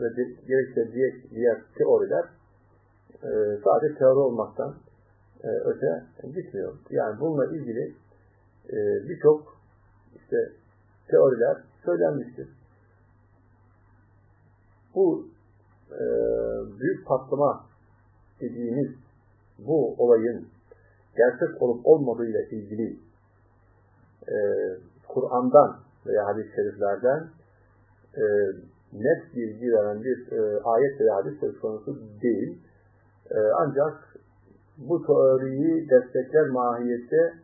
A: ve, gerekse diğer, diğer teoriler e, sadece teori olmaktan e, öte gitmiyor. Yani bununla ilgili e, birçok işte teoriler söylenmiştir. Bu e, büyük patlama dediğimiz bu olayın gerçek olup olmadığıyla ilgili e, Kur'an'dan veya hadis-i şeriflerden e, net bilgi veren bir e, ayet veya hadis söz konusu değil. E, ancak bu teoriyi destekler mahiyette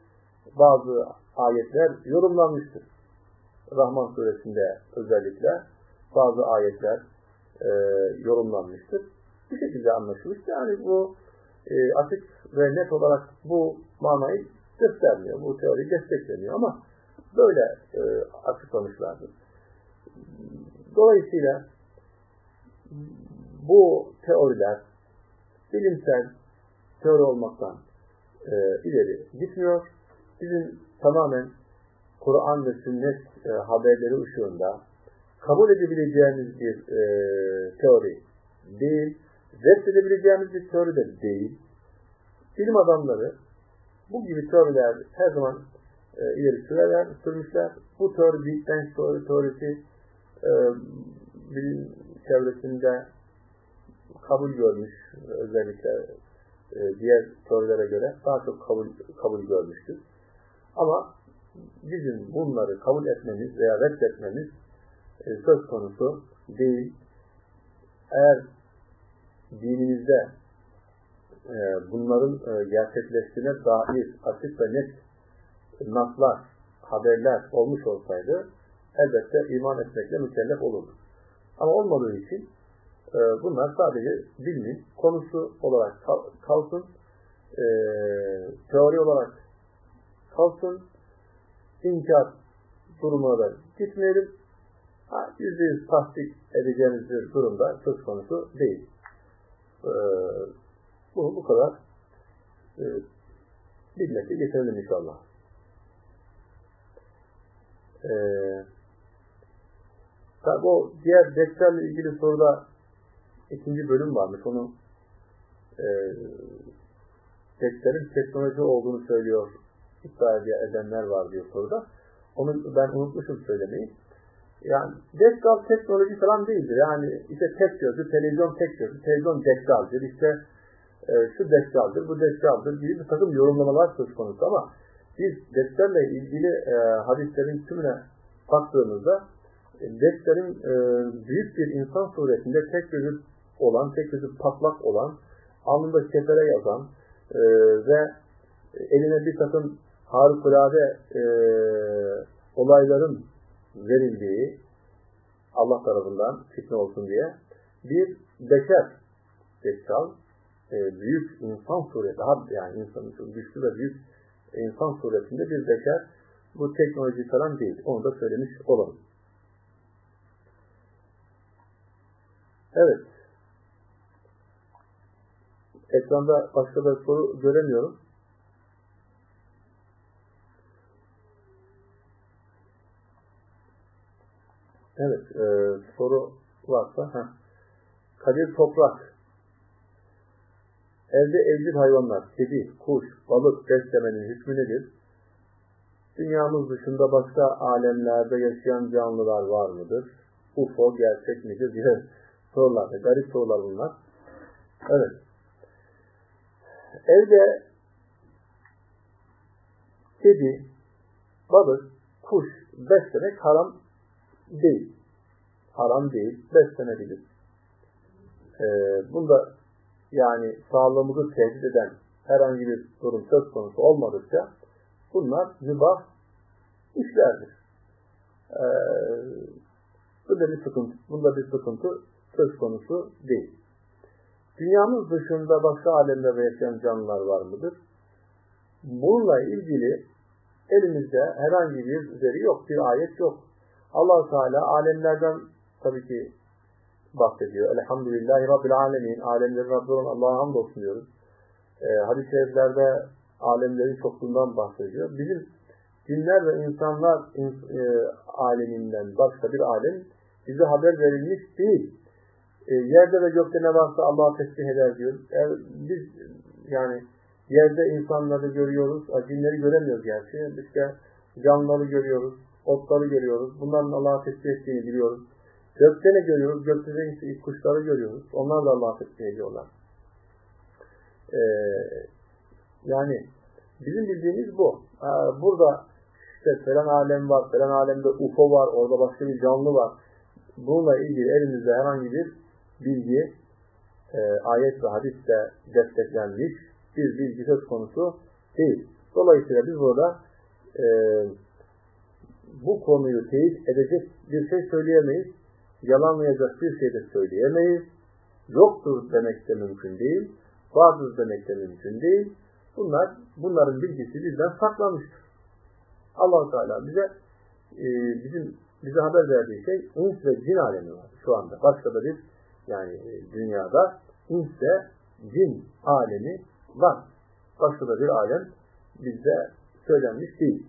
A: bazı ayetler yorumlanmıştır. Rahman suresinde özellikle bazı ayetler e, yorumlanmıştır. Bu şekilde anlaşılmış. Yani bu e, açık ve net olarak bu manayı göstermiyor. Bu teori desteklemiyor ama böyle e, açıklamışlardır. Dolayısıyla bu teoriler bilimsel teori olmaktan e, ileri gitmiyor. Bizim tamamen Kur'an ve sünnet e, haberleri ışığında kabul edebileceğimiz bir e, teori değil, reddedebileceğimiz bir teori de değil. Bilim adamları bu gibi teoriler her zaman e, ileri sürerler, sürmüşler. Bu teori Big Bang teori, teorisi e, bilim çevresinde kabul görmüş özellikle e, diğer teorilere göre daha çok kabul, kabul görmüştür. Ama bizim bunları kabul etmemiz veya reddetmemiz e, söz konusu değil. Eğer dinimizde e, bunların e, gerçekleştiğine dair açık ve net naslar, haberler olmuş olsaydı elbette iman etmekle mükellef olurdu. Ama olmadığı için e, bunlar sadece bilmin konusu olarak kalsın, e, teori olarak kalsın, inkar durumuna da gitmeyelim. Yüzde yüz tasdik edeceğimiz bir durumda söz konusu değil. Ee, bunu bu kadar e, bilmekte getirelim inşallah. Ee, tabi o diğer Deccal'le ilgili soruda ikinci bölüm varmış. Onu e, Deccal'in teknoloji olduğunu söylüyor iddia edenler var diyor soruda. Onu ben unutmuşum söylemeyi. Yani Deccal teknoloji falan değildir. Yani işte tek gözü, televizyon tek gözü, televizyon Deccal'dir. İşte e, şu Deccal'dir, bu Deccal'dir gibi bir takım yorumlamalar söz konusu ama biz Deccal'le ilgili e, hadislerin tümüne baktığımızda e, Deccal'in e, büyük bir insan suretinde tek gözü olan, tek gözü patlak olan, alnında kefere yazan e, ve eline bir takım harikulade e, olayların verildiği Allah tarafından fitne olsun diye bir beşer Deccal e, büyük insan sureti daha yani insan güçlü ve büyük insan suretinde bir beşer bu teknoloji falan değil. Onu da söylemiş olalım. Evet. Ekranda başka bir soru göremiyorum. Evet, e, soru varsa. Heh. Kadir Toprak. Evde evcil hayvanlar, kedi, kuş, balık beslemenin hükmü nedir? Dünyamız dışında başka alemlerde yaşayan canlılar var mıdır? UFO gerçek midir diye sorular. Garip sorular bunlar. Evet. Evde kedi, balık, kuş beslemek haram değil. Haram değil, beslenebilir. Ee, bunda yani sağlığımızı tehdit eden herhangi bir durum söz konusu olmadıkça bunlar mübah işlerdir. Ee, bunda bir sıkıntı, bunda bir sıkıntı söz konusu değil. Dünyamız dışında başka alemlerde yaşayan canlılar var mıdır? Bununla ilgili elimizde herhangi bir veri yok, bir ayet yok allah Teala alemlerden tabii ki bahsediyor. Elhamdülillahi Rabbil Alemin. Alemlerin Rabbi olan Allah'a hamdolsun diyoruz. E, hadis-i şeriflerde alemlerin çokluğundan bahsediyor. Bizim cinler ve insanlar e, aleminden başka bir alem bize haber verilmiş değil. E, yerde ve gökte ne varsa Allah'a tesbih eder diyor. E, biz yani yerde insanları görüyoruz, cinleri göremiyoruz gerçi. İşte canlıları görüyoruz, otları görüyoruz. Bunların Allah'a tesbih ettiğini biliyoruz. Gökte ne görüyoruz? Gökte de kuşları görüyoruz. Onlar da Allah'a tesbih ediyorlar. Ee, yani bizim bildiğimiz bu. Ee, burada işte falan alem var, falan alemde UFO var, orada başka bir canlı var. Bununla ilgili elimizde herhangi bir bilgi, e, ayet ve hadiste desteklenmiş bir bilgi söz konusu değil. Dolayısıyla biz burada e, bu konuyu teyit edecek bir şey söyleyemeyiz. Yalanlayacak bir şey de söyleyemeyiz. Yoktur demek de mümkün değil. Vardır demek de mümkün değil. Bunlar, bunların bilgisi bizden saklanmıştır. allah Teala bize e, bizim bize haber verdiği şey ins ve cin alemi var şu anda. Başka da bir yani e, dünyada ins ve cin alemi var. Başka da bir alem bizde söylenmiş değil.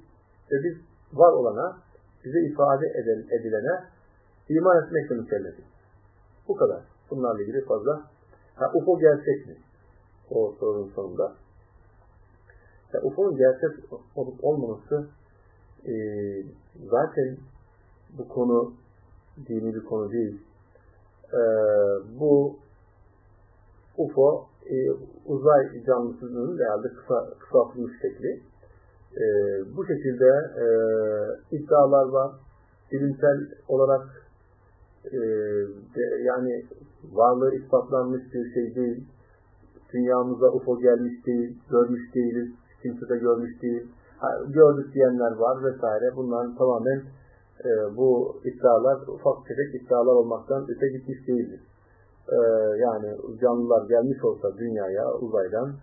A: Ve biz var olana, bize ifade edilene iman etmekle mükellefiz. Bu kadar. Bunlarla ilgili fazla. Ha, UFO gerçek mi? O sorunun sonunda. Ya, UFO'nun gerçek olup olmaması e, zaten bu konu dini bir konu değil. Ee, bu UFO e, uzay canlısının herhalde kısa, kısaltılmış şekli. E, bu şekilde e, iddialar var. Bilimsel olarak e, de, yani varlığı ispatlanmış bir şey değil. Dünyamıza UFO gelmiş değil, görmüş değiliz, kimse de görmüş değil. Ha, gördük diyenler var vesaire. Bunların tamamen e, bu iddialar ufak tefek iddialar olmaktan öte gitmiş değildir. E, yani canlılar gelmiş olsa dünyaya uzaydan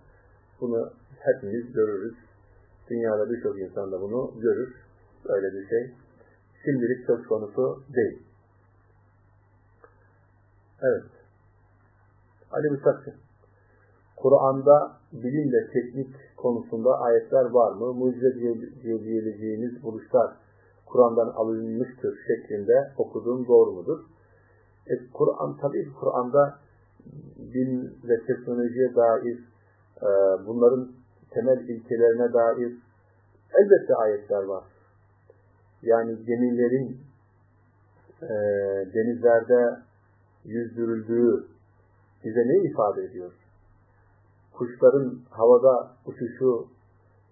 A: bunu hepimiz görürüz. Dünyada birçok insan da bunu görür. Öyle bir şey. Şimdilik söz konusu değil. Evet. Ali Bıçakçı. Kur'an'da bilimle teknik konusunda ayetler var mı? Mucize diyebileceğiniz buluşlar Kur'an'dan alınmıştır şeklinde okuduğum doğru mudur? E, Kur'an tabii Kur'an'da bilim ve teknolojiye dair e, bunların temel ilkelerine dair elbette ayetler var. Yani gemilerin e, denizlerde yüzdürüldüğü bize ne ifade ediyor? Kuşların havada uçuşu,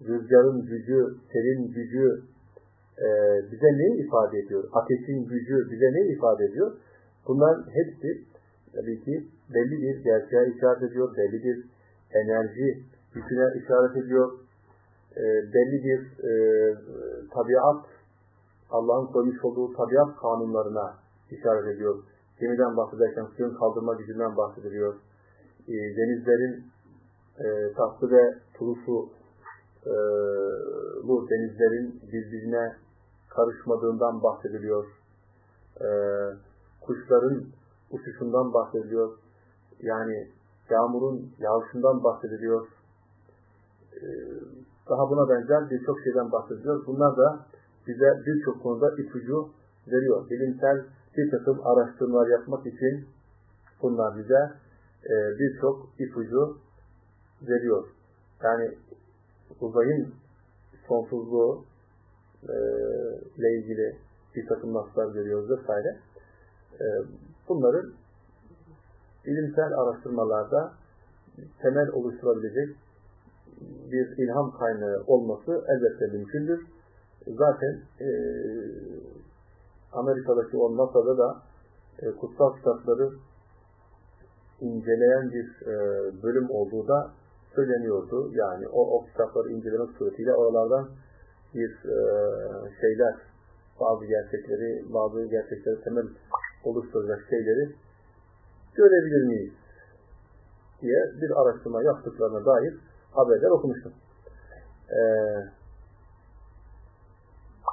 A: rüzgarın gücü, serin gücü e, bize ne ifade ediyor? Ateşin gücü bize ne ifade ediyor? Bunların hepsi tabii ki belli bir gerçeğe işaret ediyor, belli bir enerji gücüne işaret ediyor, e, belli bir e, tabiat, Allah'ın koymuş olduğu tabiat kanunlarına işaret ediyor. Gemiden bahsederken suyun kaldırma gücünden bahsediliyor. E, denizlerin e, tatlı ve tulusu e, bu denizlerin birbirine karışmadığından bahsediliyor. E, kuşların uçuşundan bahsediliyor. Yani yağmurun yağışından bahsediliyor. E, daha buna benzer birçok şeyden bahsediliyor. Bunlar da bize birçok konuda ipucu veriyor. Bilimsel bir takım araştırmalar yapmak için bunlar bize e, birçok ipucu veriyor. Yani uzayın sonsuzluğu e, ile ilgili bir takım naslar görüyoruz vesaire. E, bunların bilimsel araştırmalarda temel oluşturabilecek bir ilham kaynağı olması elbette mümkündür. Zaten e, Amerika'daki o NASA'da da e, kutsal kitapları inceleyen bir e, bölüm olduğu da söyleniyordu. Yani o, o kitapları incelemek suretiyle oralardan bir e, şeyler, bazı gerçekleri, bazı gerçekleri temel oluşturacak şeyleri görebilir miyiz diye bir araştırma yaptıklarına dair haberler okumuştum. Ee,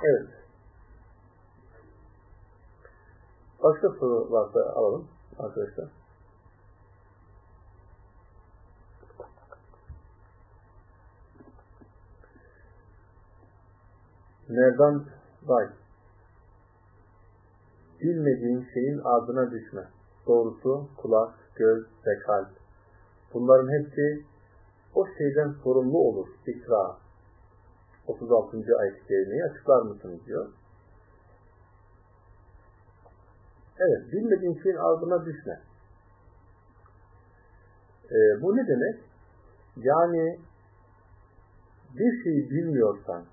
A: evet. Başka soru varsa alalım arkadaşlar. Nereden Bay Bilmediğin şeyin ardına düşme. Doğrusu kulak, göz ve kalp. Bunların hepsi o şeyden sorumlu olur. İkra. 36. ayet-i kerimeyi açıklar mısınız diyor. Evet, bilmediğin şeyin ardına düşme. Ee, bu ne demek? Yani bir şeyi bilmiyorsan,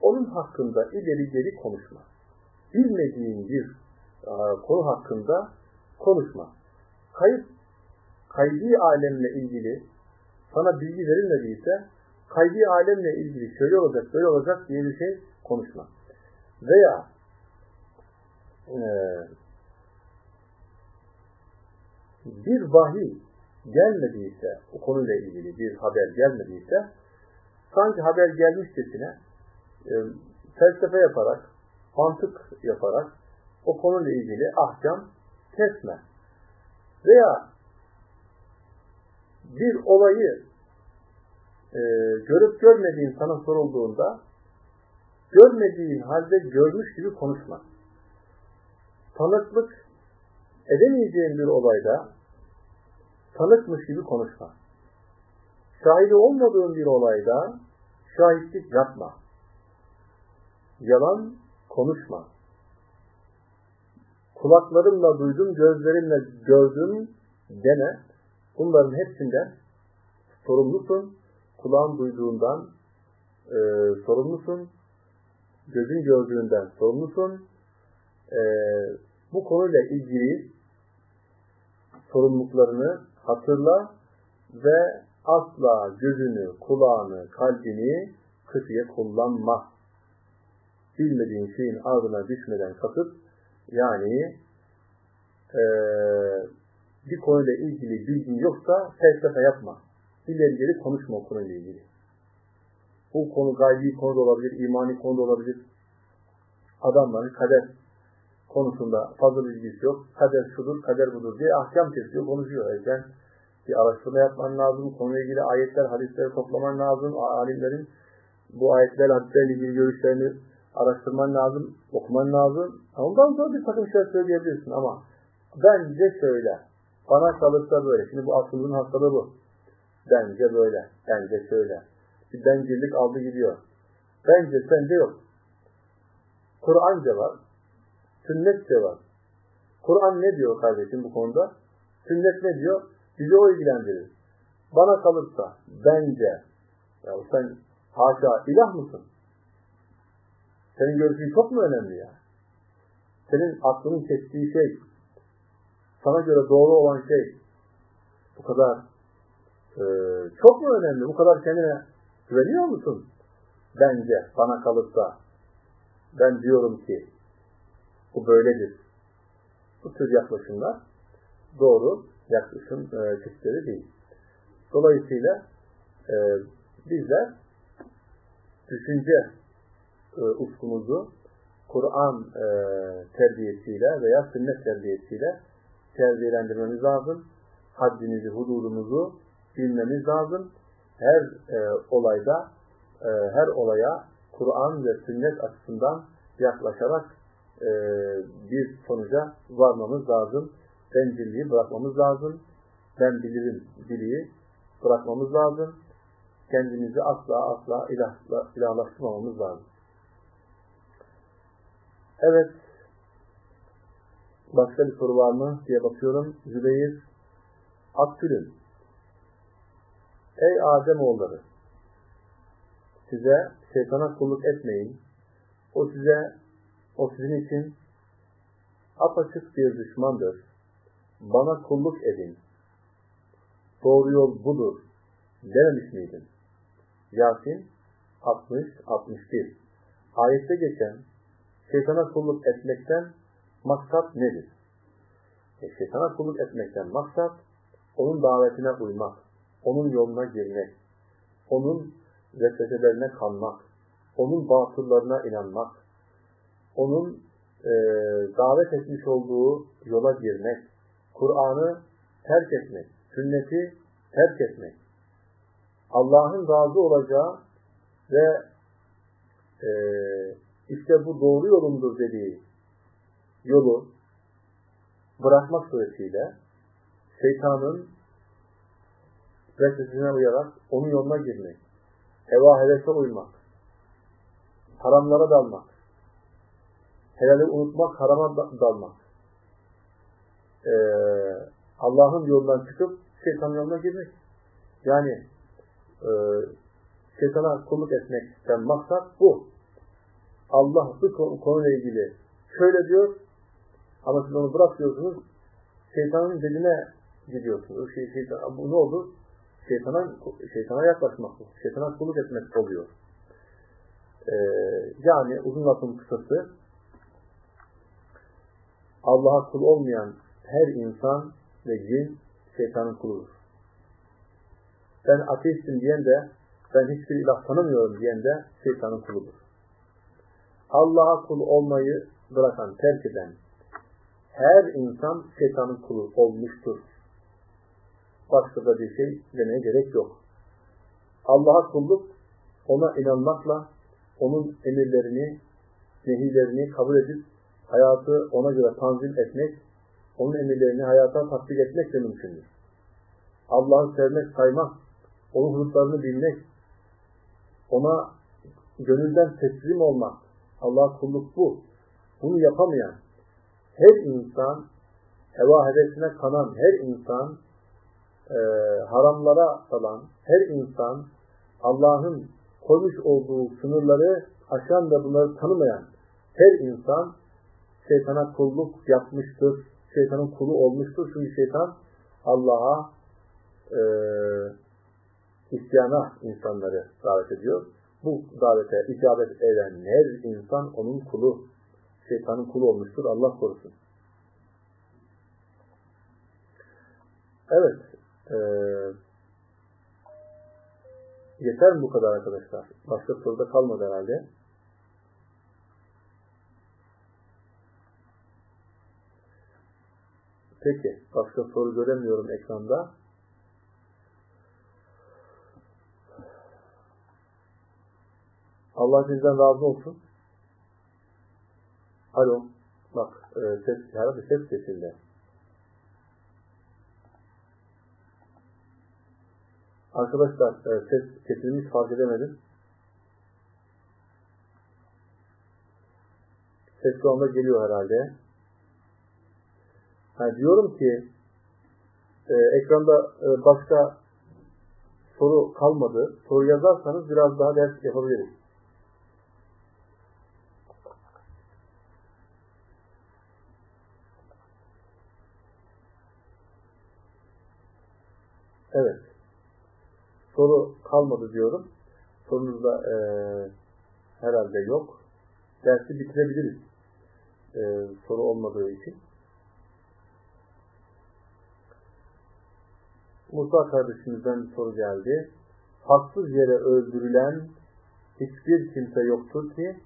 A: onun hakkında ileri geri konuşma. Bilmediğin bir e, konu hakkında konuşma. Kayıp, kaybi alemle ilgili sana bilgi verilmediyse kaybi alemle ilgili şöyle olacak, böyle olacak diye bir şey konuşma. Veya e, bir vahiy gelmediyse, o konuyla ilgili bir haber gelmediyse, sanki haber gelmişçesine e, felsefe yaparak, mantık yaparak o konuyla ilgili ahkam kesme. Veya bir olayı e, görüp görmediğin sana sorulduğunda görmediğin halde görmüş gibi konuşma. Tanıklık edemeyeceğin bir olayda tanıkmış gibi konuşma. Şahidi olmadığın bir olayda şahitlik yapma. Yalan konuşma. kulaklarımla duydum, gözlerimle gördüm deme. Bunların hepsinden sorumlusun. Kulağın duyduğundan e, sorumlusun. Gözün gördüğünden sorumlusun. E, bu konuyla ilgili sorumluluklarını hatırla ve asla gözünü, kulağını, kalbini kötüye kullanma. Bilmediğin şeyin ardına düşmeden kasıt yani e, bir konuyla ilgili bilgin yoksa felsefe yapma. İleri konuşma o konuyla ilgili. Bu konu gaybi konu olabilir, imani konu olabilir. Adamların kader konusunda fazla bilgisi yok. Kader şudur, kader budur diye ahkam kesiyor, konuşuyor. Yani sen bir araştırma yapman lazım. Konuyla ilgili ayetler, hadisleri toplaman lazım. Alimlerin bu ayetler, hadislerle ilgili görüşlerini araştırman lazım, okuman lazım. Ondan sonra bir takım şeyler söyleyebilirsin ama bence söyle. Bana kalırsa böyle. Şimdi bu aklımızın hastalığı bu. Bence böyle. Bence şöyle. Bir bencillik aldı gidiyor. Bence sence yok. Kur'anca var. Sünnetçe var. Kur'an ne diyor kardeşim bu konuda? Sünnet ne diyor? Bizi o ilgilendirir. Bana kalırsa bence ya sen haşa ilah mısın? Senin görüşün çok mu önemli ya? Senin aklının kestiği şey, sana göre doğru olan şey bu kadar e, çok mu önemli? Bu kadar kendine güveniyor musun? Bence bana kalırsa ben diyorum ki bu böyledir. Bu tür yaklaşımlar doğru yaklaşım e, tipleri değil. Dolayısıyla e, bizler düşünce e, ufkumuzu Kur'an e, terbiyesiyle veya sünnet terbiyesiyle terbiyelendirmemiz lazım. Haddimizi, hududumuzu bilmemiz lazım. Her e, olayda, e, her olaya Kur'an ve sünnet açısından yaklaşarak e, bir sonuca varmamız lazım. Bencilliği bırakmamız lazım. Ben bilirim biliği bırakmamız lazım. Kendimizi asla asla ilahla, ilahlaştırmamamız lazım. Evet. Başka bir soru var mı diye bakıyorum. Zübeyir Akgül'ün Ey Adem oğulları size şeytana kulluk etmeyin. O size o sizin için apaçık bir düşmandır. Bana kulluk edin. Doğru yol budur. Dememiş miydin? Yasin 60-61 Ayette geçen şeytana kulluk etmekten maksat nedir? E, şeytana kulluk etmekten maksat onun davetine uymak, onun yoluna girmek, onun vesveselerine kanmak, onun batıllarına inanmak, onun e, davet etmiş olduğu yola girmek, Kur'an'ı terk etmek, sünneti terk etmek, Allah'ın razı olacağı ve e, işte bu doğru yolumdur dediği yolu bırakmak suretiyle şeytanın vesvesine uyarak onun yoluna girmek, heva hevese uymak, haramlara dalmak, helali unutmak, harama dalmak, ee, Allah'ın yolundan çıkıp şeytanın yoluna girmek. Yani e, şeytana kulluk etmekten maksat bu. Allah bu konuyla ilgili şöyle diyor ama siz onu bırakıyorsunuz şeytanın dediğine gidiyorsunuz. Şey, şeytan, bu ne olur? Şeytana, şeytana yaklaşmak. Şeytana kulluk etmek oluyor. Ee, yani uzun lafın kısası Allah'a kul olmayan her insan ve cin şeytanın kuludur. Ben ateistim diyen de ben hiçbir ilah tanımıyorum diyen de şeytanın kuludur. Allah'a kul olmayı bırakan, terk eden her insan şeytanın kulu olmuştur. Başka da bir şey demeye gerek yok. Allah'a kulluk ona inanmakla onun emirlerini, nehilerini kabul edip hayatı ona göre tanzim etmek, onun emirlerini hayata tatbik etmek de mümkündür. Allah'ı sevmek, saymak, onun hudutlarını bilmek, ona gönülden teslim olmak, Allah'a kulluk bu. Bunu yapamayan, her insan, heva hevesine kanan her insan, e, haramlara dalan her insan, Allah'ın koymuş olduğu sınırları aşan ve bunları tanımayan her insan şeytana kulluk yapmıştır, şeytanın kulu olmuştur. Çünkü şeytan Allah'a e, isyana insanları davet ediyor. Bu davete icabet eden her insan onun kulu, şeytanın kulu olmuştur. Allah korusun. Evet. E, yeter mi bu kadar arkadaşlar? Başka soruda kalmadı herhalde. Peki. Başka soru göremiyorum ekranda. Allah sizden razı olsun. Alo. Bak e, ses, herhalde ses kesildi. Arkadaşlar e, ses kesilmiş fark edemedim. Ses şu anda geliyor herhalde. Ha, diyorum ki e, ekranda e, başka soru kalmadı. Soru yazarsanız biraz daha ders yapabiliriz. Evet. Soru kalmadı diyorum. Sorunuz da e, herhalde yok. Dersi bitirebiliriz. E, soru olmadığı için. Musa kardeşimizden bir soru geldi. Haksız yere öldürülen hiçbir kimse yoktur ki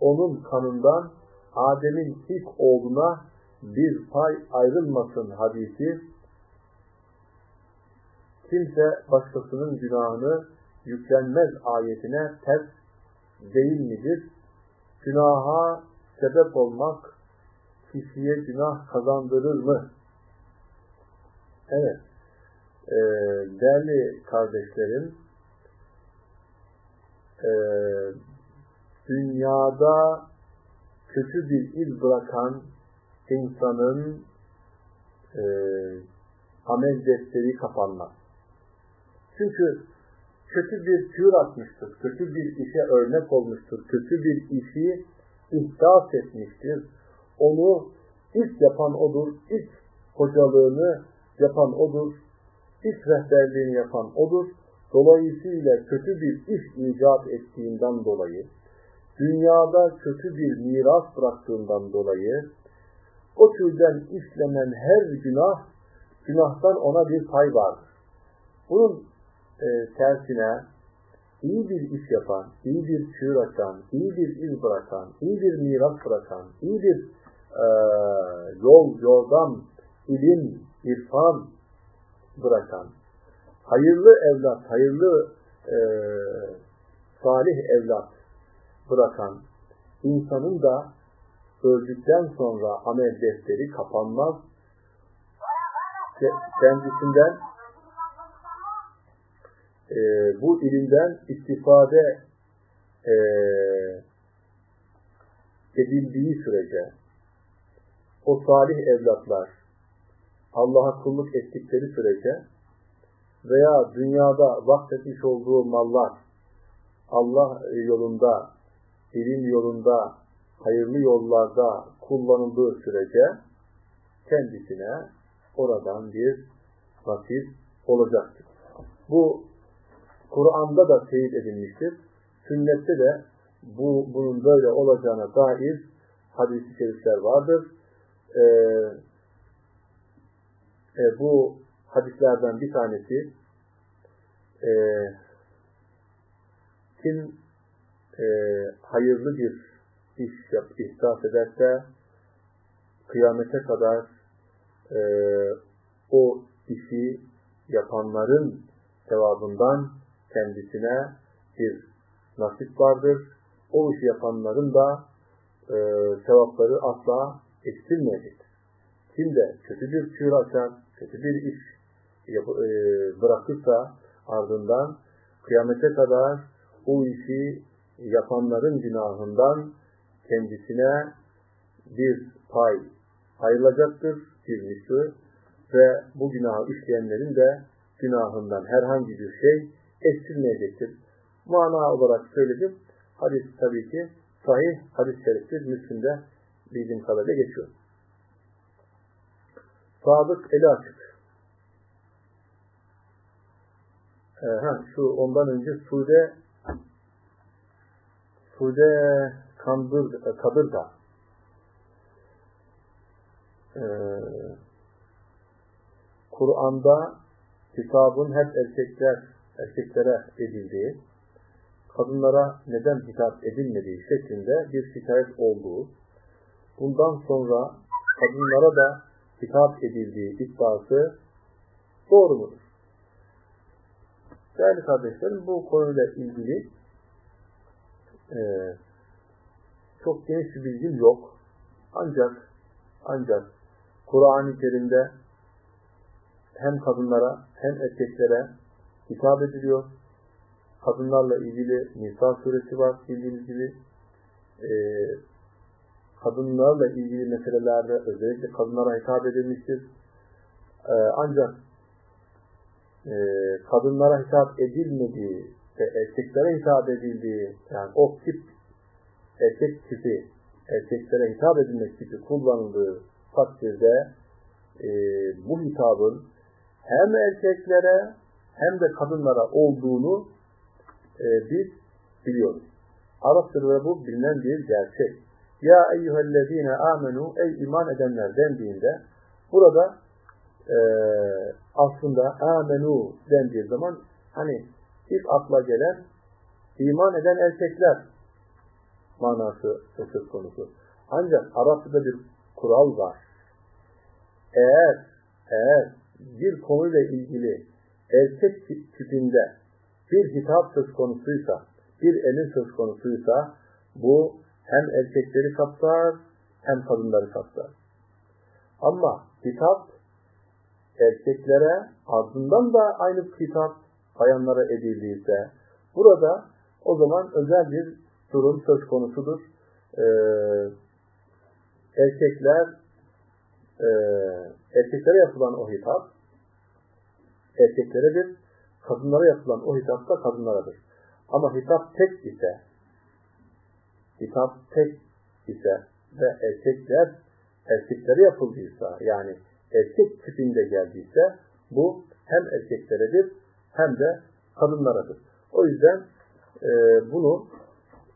A: onun kanından Adem'in ilk oğluna bir pay ayrılmasın hadisi kimse başkasının günahını yüklenmez ayetine ters değil midir? Günaha sebep olmak kişiye günah kazandırır mı? Evet. Ee, değerli kardeşlerim, e, dünyada kötü bir iz bırakan insanın e, amel defteri kapanmaz. Çünkü kötü bir tür atmıştır, kötü bir işe örnek olmuştur, kötü bir işi ihdas etmiştir. Onu ilk yapan odur, ilk hocalığını yapan odur, ilk rehberliğini yapan odur. Dolayısıyla kötü bir iş icat ettiğinden dolayı, dünyada kötü bir miras bıraktığından dolayı, o türden işlenen her günah, günahtan ona bir pay vardır. Bunun e, tersine iyi bir iş yapan, iyi bir çığır açan, iyi bir iz bırakan, iyi bir miras bırakan, iyi bir e, yol, yoldan, ilim, irfan bırakan, hayırlı evlat, hayırlı e, salih evlat bırakan insanın da öldükten sonra amel defteri kapanmaz. Kendisinden e, bu ilimden istifade e, edildiği sürece o salih evlatlar Allah'a kulluk ettikleri sürece veya dünyada vakfetmiş olduğu mallar Allah yolunda, ilim yolunda, hayırlı yollarda kullanıldığı sürece kendisine oradan bir nasip olacaktır. Bu Kur'an'da da teyit edilmiştir. Sünnette de bu bunun böyle olacağına dair hadis-i şerifler vardır. Ee, e, bu hadislerden bir tanesi e, kim e, hayırlı bir iş yap, ihsas ederse kıyamete kadar e, o işi yapanların sevabından kendisine bir nasip vardır. O işi yapanların da e, sevapları asla eksilmeyecektir. Kim de kötü bir çığır açar, kötü bir iş yap, e, bırakırsa ardından kıyamete kadar o işi yapanların günahından kendisine bir pay ayrılacaktır bir ve bu günahı işleyenlerin de günahından herhangi bir şey eksilmeyecektir. Mana olarak söyledim. Hadis tabii ki sahih hadis-i şeriftir. Müslüm'de bildiğim kadarıyla geçiyor. Sadık eli açık. Ee, ha, şu ondan önce Sude Sude Kandır, Kadırga ee, Kur'an'da hitabın hep erkekler erkeklere edildiği, kadınlara neden hitap edilmediği şeklinde bir şikayet olduğu, bundan sonra kadınlara da hitap edildiği iddiası doğru mudur? Değerli kardeşlerim bu konuyla ilgili e, çok geniş bir bilgim yok. Ancak ancak Kur'an-ı Kerim'de hem kadınlara hem erkeklere hitap ediliyor. Kadınlarla ilgili Nisa suresi var bildiğiniz gibi. E, kadınlarla ilgili meselelerde özellikle kadınlara hitap edilmiştir. E, ancak e, kadınlara hitap edilmediği ve erkeklere hitap edildiği yani o tip erkek tipi erkeklere hitap edilmek tipi kullanıldığı takdirde e, bu hitabın hem erkeklere hem de kadınlara olduğunu e, biz biliyoruz. Arapçada bu bilinen bir gerçek. Ya eyyühellezine amenu ey iman edenler dendiğinde burada e, aslında amenu dendiği zaman hani ilk akla gelen iman eden erkekler manası söz konusu. Ancak Arapçada bir kural var. Eğer eğer bir konuyla ilgili erkek tipinde bir hitap söz konusuysa, bir emir söz konusuysa bu hem erkekleri kapsar hem kadınları kapsar. Ama hitap erkeklere ardından da aynı hitap bayanlara edildiyse burada o zaman özel bir durum söz konusudur. Ee, erkekler e, erkeklere yapılan o hitap erkekleredir. Kadınlara yapılan o hitap da kadınlaradır. Ama hitap tek ise hitap tek ise ve erkekler erkeklere yapıldıysa yani erkek tipinde geldiyse bu hem erkekleredir hem de kadınlaradır. O yüzden e, bunu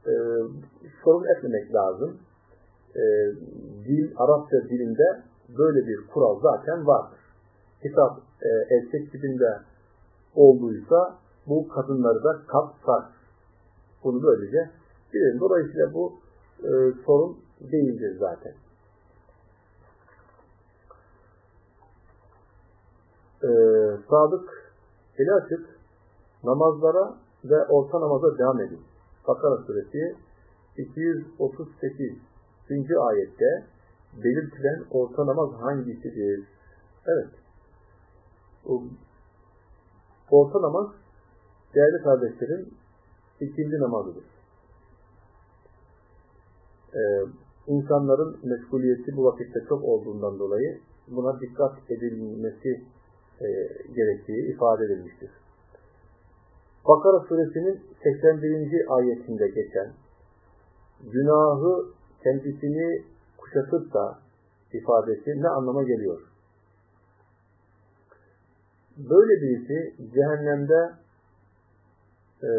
A: e, sorun etmemek lazım. E, dil, Arapça dilinde böyle bir kural zaten vardır. Hitap e, erkek tipinde olduysa bu kadınları da kapsar. Bunu böylece bilelim. Dolayısıyla bu e, sorun değildir zaten. E, sadık eli açık namazlara ve orta namaza devam edin. Bakara suresi 238. ayette belirtilen orta namaz hangisidir? Evet. Orta namaz değerli kardeşlerim ikinci namazıdır. Ee, insanların meşguliyeti bu vakitte çok olduğundan dolayı buna dikkat edilmesi e, gerektiği ifade edilmiştir. Bakara suresinin 81. ayetinde geçen günahı kendisini kuşatırsa ifadesi ne anlama geliyor? Böyle birisi cehennemde e,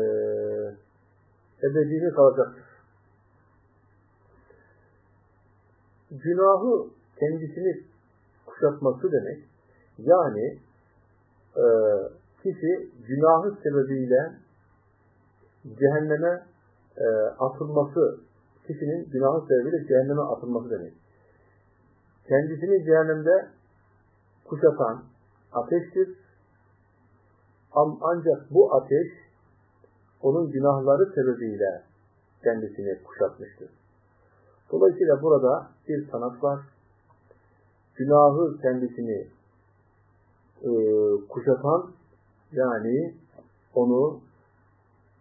A: ebedini kalacaktır. Günahı kendisini kuşatması demek, yani e, kişi günahı sebebiyle cehenneme e, atılması, kişinin günahı sebebiyle cehenneme atılması demek. Kendisini cehennemde kuşatan ateştir. Ancak bu ateş onun günahları sebebiyle kendisini kuşatmıştır. Dolayısıyla burada bir sanat var. Günahı kendisini e, kuşatan yani onu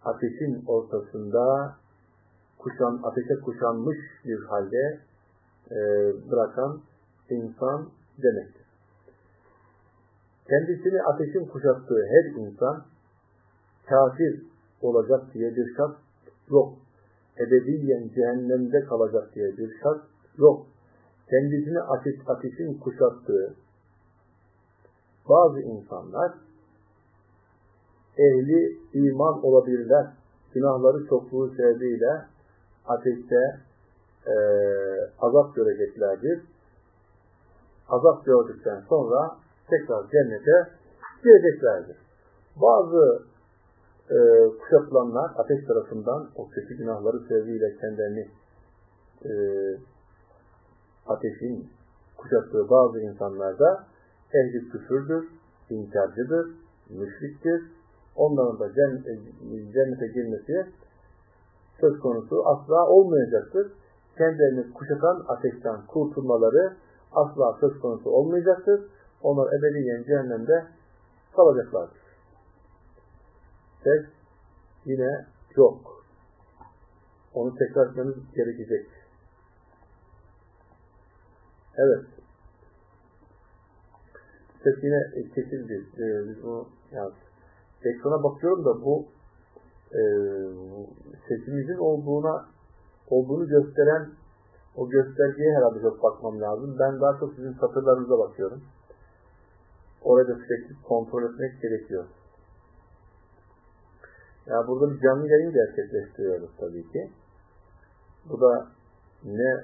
A: ateşin ortasında kuşan, ateşe kuşanmış bir halde e, bırakan insan demektir. Kendisini ateşin kuşattığı her insan kafir olacak diye bir şart yok. Ebediyen cehennemde kalacak diye bir şart yok. Kendisini ateş, ateşin kuşattığı bazı insanlar ehli iman olabilirler. Günahları çokluğu sebebiyle ateşte e, azap göreceklerdir. Azap gördükten sonra tekrar cennete gireceklerdir. Bazı e, kuşatılanlar ateş tarafından o kötü günahları sebebiyle kendilerini e, ateşin kuşattığı bazı insanlar da ehli küfürdür, inkarcıdır, müşriktir. Onların da cennete girmesi söz konusu asla olmayacaktır. Kendilerini kuşatan ateşten kurtulmaları asla söz konusu olmayacaktır. Onlar ebediyen cehennemde kalacaklardır. Ses yine yok. Onu tekrar etmemiz gerekecek. Evet. Ses yine kesildi. Ee, biz bunu yani ekrana bakıyorum da bu e, sesimizin olduğuna olduğunu gösteren o göstergeye herhalde çok bakmam lazım. Ben daha çok sizin satırlarınıza bakıyorum. Orada sürekli kontrol etmek gerekiyor. Ya burada bir canlı yayın gerçekleştiriyoruz tabii ki. Bu da ne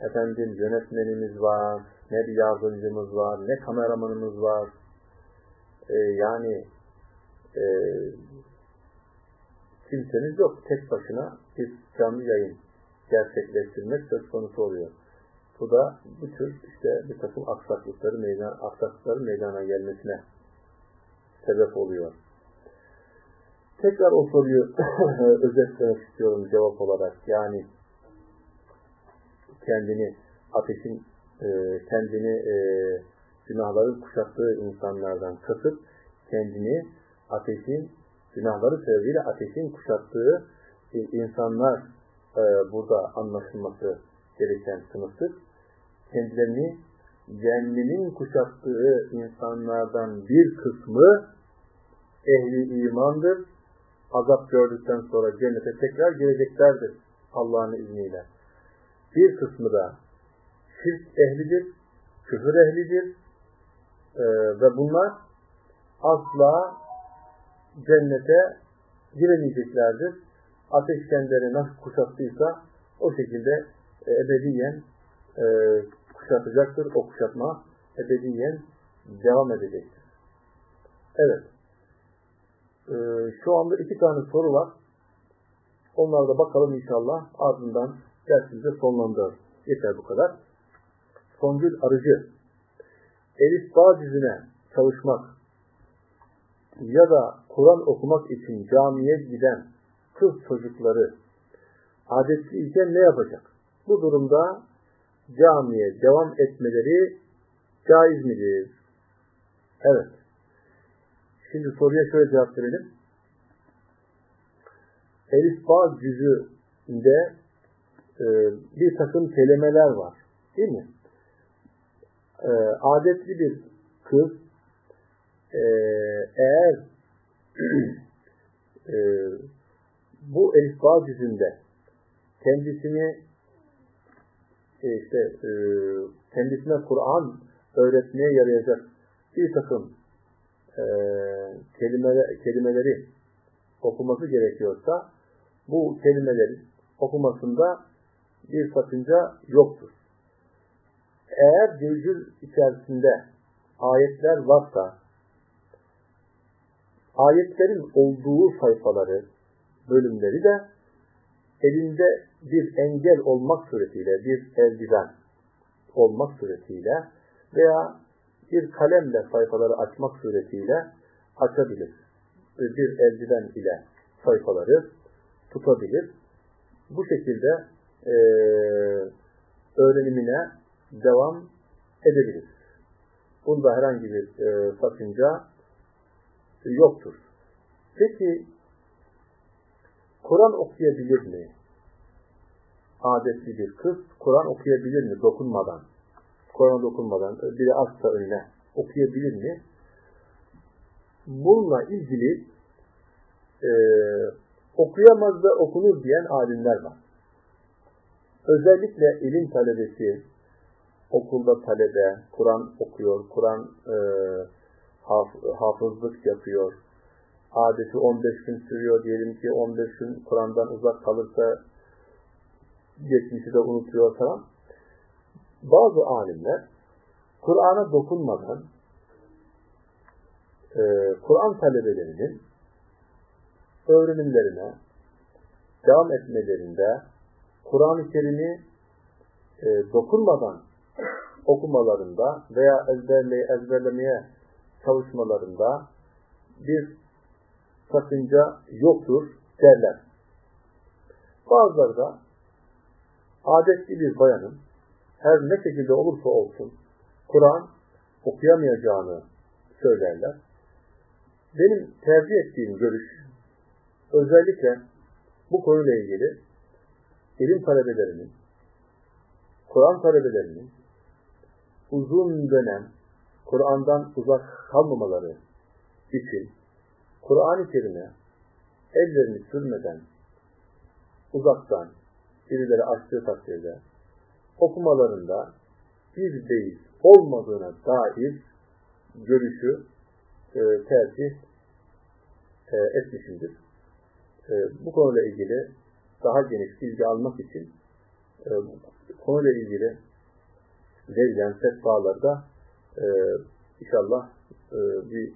A: efendim yönetmenimiz var, ne bir yardımcımız var, ne kameramanımız var. Ee, yani e, kimseniz yok. Tek başına bir canlı yayın gerçekleştirmek söz konusu oluyor. Bu da bu tür işte bir takım aksaklıkları meydana, aksaklıkların meydana gelmesine sebep oluyor. Tekrar o soruyu özetlemek istiyorum cevap olarak. Yani kendini ateşin e, kendini e, günahların kuşattığı insanlardan kasıp kendini ateşin günahları sebebiyle ateşin kuşattığı e, insanlar e, burada anlaşılması gereken sınıftır. Kendilerini cehennemin kuşattığı insanlardan bir kısmı ehli imandır. Azap gördükten sonra cennete tekrar geleceklerdir Allah'ın izniyle. Bir kısmı da şirk ehlidir, küfür ehlidir ee, ve bunlar asla cennete giremeyeceklerdir. Ateş kendileri nasıl kuşattıysa o şekilde e, ebediyen e, kuşatacaktır. O kuşatma ebediyen devam edecektir. Evet. E, şu anda iki tane soru var. Onlara da bakalım inşallah. Ardından dersimizi sonlandırır. Yeter bu kadar. Songül Arıcı Elif Bağ dizine çalışmak ya da Kur'an okumak için camiye giden kız çocukları adetli iken ne yapacak? Bu durumda camiye devam etmeleri caiz midir? Evet. Şimdi soruya şöyle cevap verelim. Elif Bağ cüzünde e, bir takım kelimeler var. Değil mi? E, adetli bir kız e, eğer e, bu Elif Bağ cüzünde kendisini işte e, kendisine Kur'an öğretmeye yarayacak bir takım e, kelimeler, kelimeleri okuması gerekiyorsa bu kelimelerin okumasında bir sakınca yoktur. Eğer Cevcül içerisinde ayetler varsa ayetlerin olduğu sayfaları, bölümleri de elinde bir engel olmak suretiyle, bir eldiven olmak suretiyle veya bir kalemle sayfaları açmak suretiyle açabilir. Bir eldiven ile sayfaları tutabilir. Bu şekilde e, öğrenimine devam edebilir. Bunda herhangi bir e, sakınca yoktur. Peki Kur'an okuyabilir mi? Adetli bir kız Kur'an okuyabilir mi dokunmadan? Kur'an dokunmadan biri açsa önüne okuyabilir mi? Bununla ilgili e, okuyamaz da okunur diyen alimler var. Özellikle ilim talebesi, okulda talebe, Kur'an okuyor, Kur'an e, haf, hafızlık yapıyor, adeti 15 gün sürüyor, diyelim ki 15 gün Kur'an'dan uzak kalırsa geçmişi de unutuyor falan. Bazı alimler Kur'an'a dokunmadan e, Kur'an talebelerinin öğrenimlerine devam etmelerinde Kur'an-ı Kerim'i e, dokunmadan okumalarında veya ezberleye, ezberlemeye çalışmalarında bir sakınca yoktur derler. Bazıları da adetli bir bayanın her ne şekilde olursa olsun Kur'an okuyamayacağını söylerler. Benim tercih ettiğim görüş özellikle bu konuyla ilgili ilim talebelerinin, Kur'an talebelerinin uzun dönem Kur'an'dan uzak kalmamaları için Kur'an-ı Kerim'e ellerini sürmeden uzaktan birileri açtığı takdirde okumalarında bir beyiz olmadığına dair görüşü e, tercih e, etmişimdir. E, bu konuyla ilgili daha geniş bilgi almak için e, konuyla ilgili verilen fetvalarda e, inşallah e, bir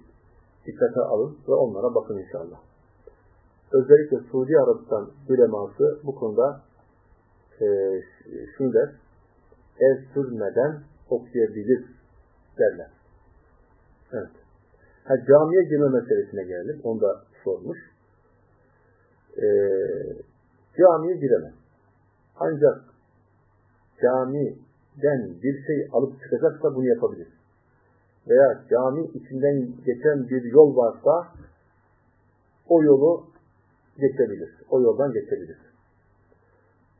A: dikkate alın ve onlara bakın inşallah. Özellikle Suudi Arabistan uleması bu konuda e, şunu der, el sürmeden okuyabilir derler. Evet. Ha, camiye girme meselesine geldik. Onu da sormuş. Ee, camiye giremez. Ancak camiden bir şey alıp çıkacaksa bunu yapabilir. Veya cami içinden geçen bir yol varsa o yolu geçebilir. O yoldan geçebilir.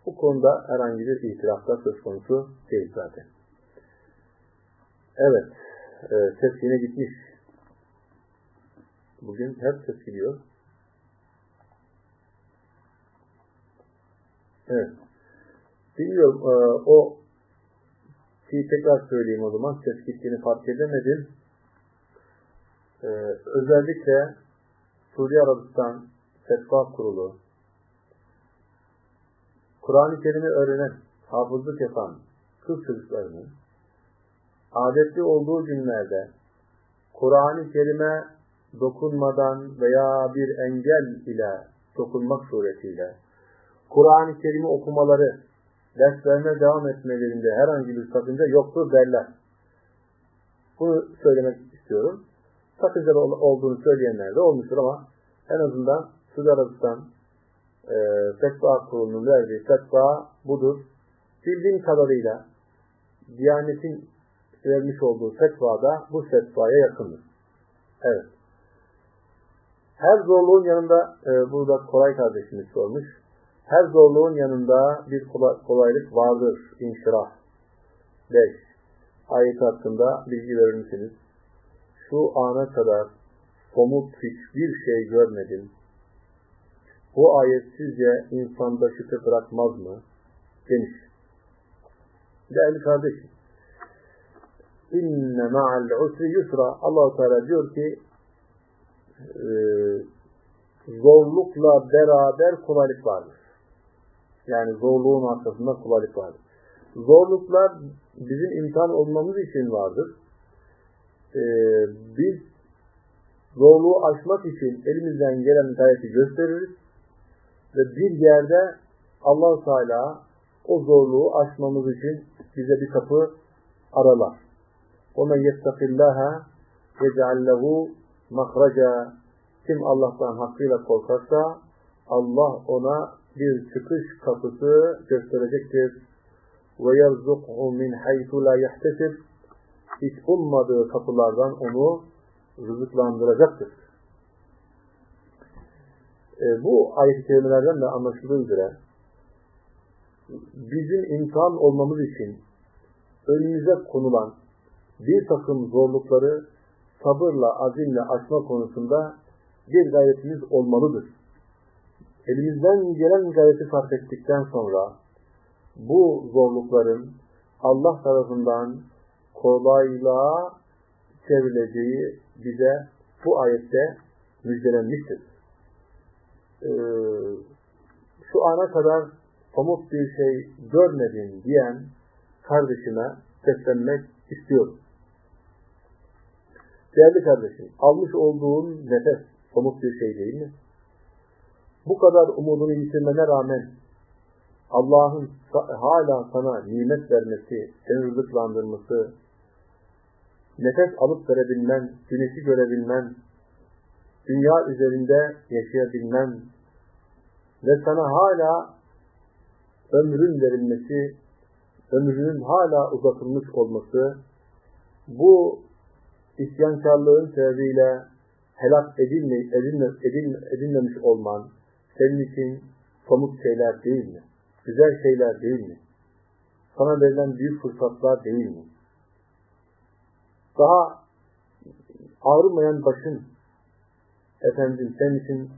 A: Bu konuda herhangi bir itirafta söz konusu değil zaten. Evet. E, ses yine gitmiş. Bugün hep ses gidiyor. Evet. Bilmiyorum. E, o şeyi tekrar söyleyeyim o zaman. Ses gittiğini fark edemedim. E, özellikle Suudi Arabistan Fetva Kurulu Kur'an-ı Kerim'i öğrenen, hafızlık yapan kız çocuklarının adetli olduğu günlerde Kur'an-ı Kerim'e dokunmadan veya bir engel ile dokunmak suretiyle Kur'an-ı Kerim'i okumaları, derslerine devam etmelerinde herhangi bir sakınca yoktur derler. Bunu söylemek istiyorum. Sakıncalı olduğunu söyleyenler de olmuştur ama en azından Suudi Arabistan e, fetva kurulunun verdiği fetva budur. Bildiğim kadarıyla Diyanet'in vermiş olduğu fetvada bu fetvaya yakındır. Evet. Her zorluğun yanında e, burada Koray kardeşimiz sormuş. Her zorluğun yanında bir kolaylık vardır. İnşirah. 5. Ayet hakkında bilgi verir misiniz? Şu ana kadar somut hiçbir şey görmedim. Bu ayet sizce insanda şüphe bırakmaz mı? Demiş. Değerli kardeşim, inne ma'al usri yusra allah Teala diyor ki e, zorlukla beraber kolaylık vardır. Yani zorluğun arkasında kolaylık vardır. Zorluklar bizim imtihan olmamız için vardır. E, biz zorluğu aşmak için elimizden gelen gayreti gösteririz ve bir yerde allah Teala o zorluğu aşmamız için bize bir kapı aralar. وَمَنْ يَتَّقِ اللّٰهَ يَجْعَلْ لَهُ مَخْرَجًا Kim Allah'tan hakkıyla korkarsa Allah ona bir çıkış kapısı gösterecektir. وَيَرْزُقْهُ مِنْ حَيْثُ لَا يَحْتَسِبْ Hiç ummadığı kapılardan onu rızıklandıracaktır. E, bu ayet-i kerimelerden de anlaşıldığı üzere bizim imtihan olmamız için önümüze konulan bir takım zorlukları sabırla, azimle aşma konusunda bir gayretimiz olmalıdır. Elimizden gelen gayreti sarf ettikten sonra bu zorlukların Allah tarafından kolaylığa çevrileceği bize bu ayette müjdelenmiştir. Ee, şu ana kadar somut bir şey görmedim diyen kardeşime seslenmek istiyorum. Değerli kardeşim, almış olduğun nefes somut bir şey değil mi? Bu kadar umudunu yitirmene rağmen Allah'ın hala sana nimet vermesi, seni rızıklandırması, nefes alıp verebilmen, güneşi görebilmen, dünya üzerinde yaşayabilmen ve sana hala ömrün verilmesi, ömrünün hala uzatılmış olması, bu isyankarlığın sebebiyle helak edilme, edilme, edilme, edilmemiş olman senin için somut şeyler değil mi? Güzel şeyler değil mi? Sana verilen büyük fırsatlar değil mi? Daha ağrımayan başın efendim senin için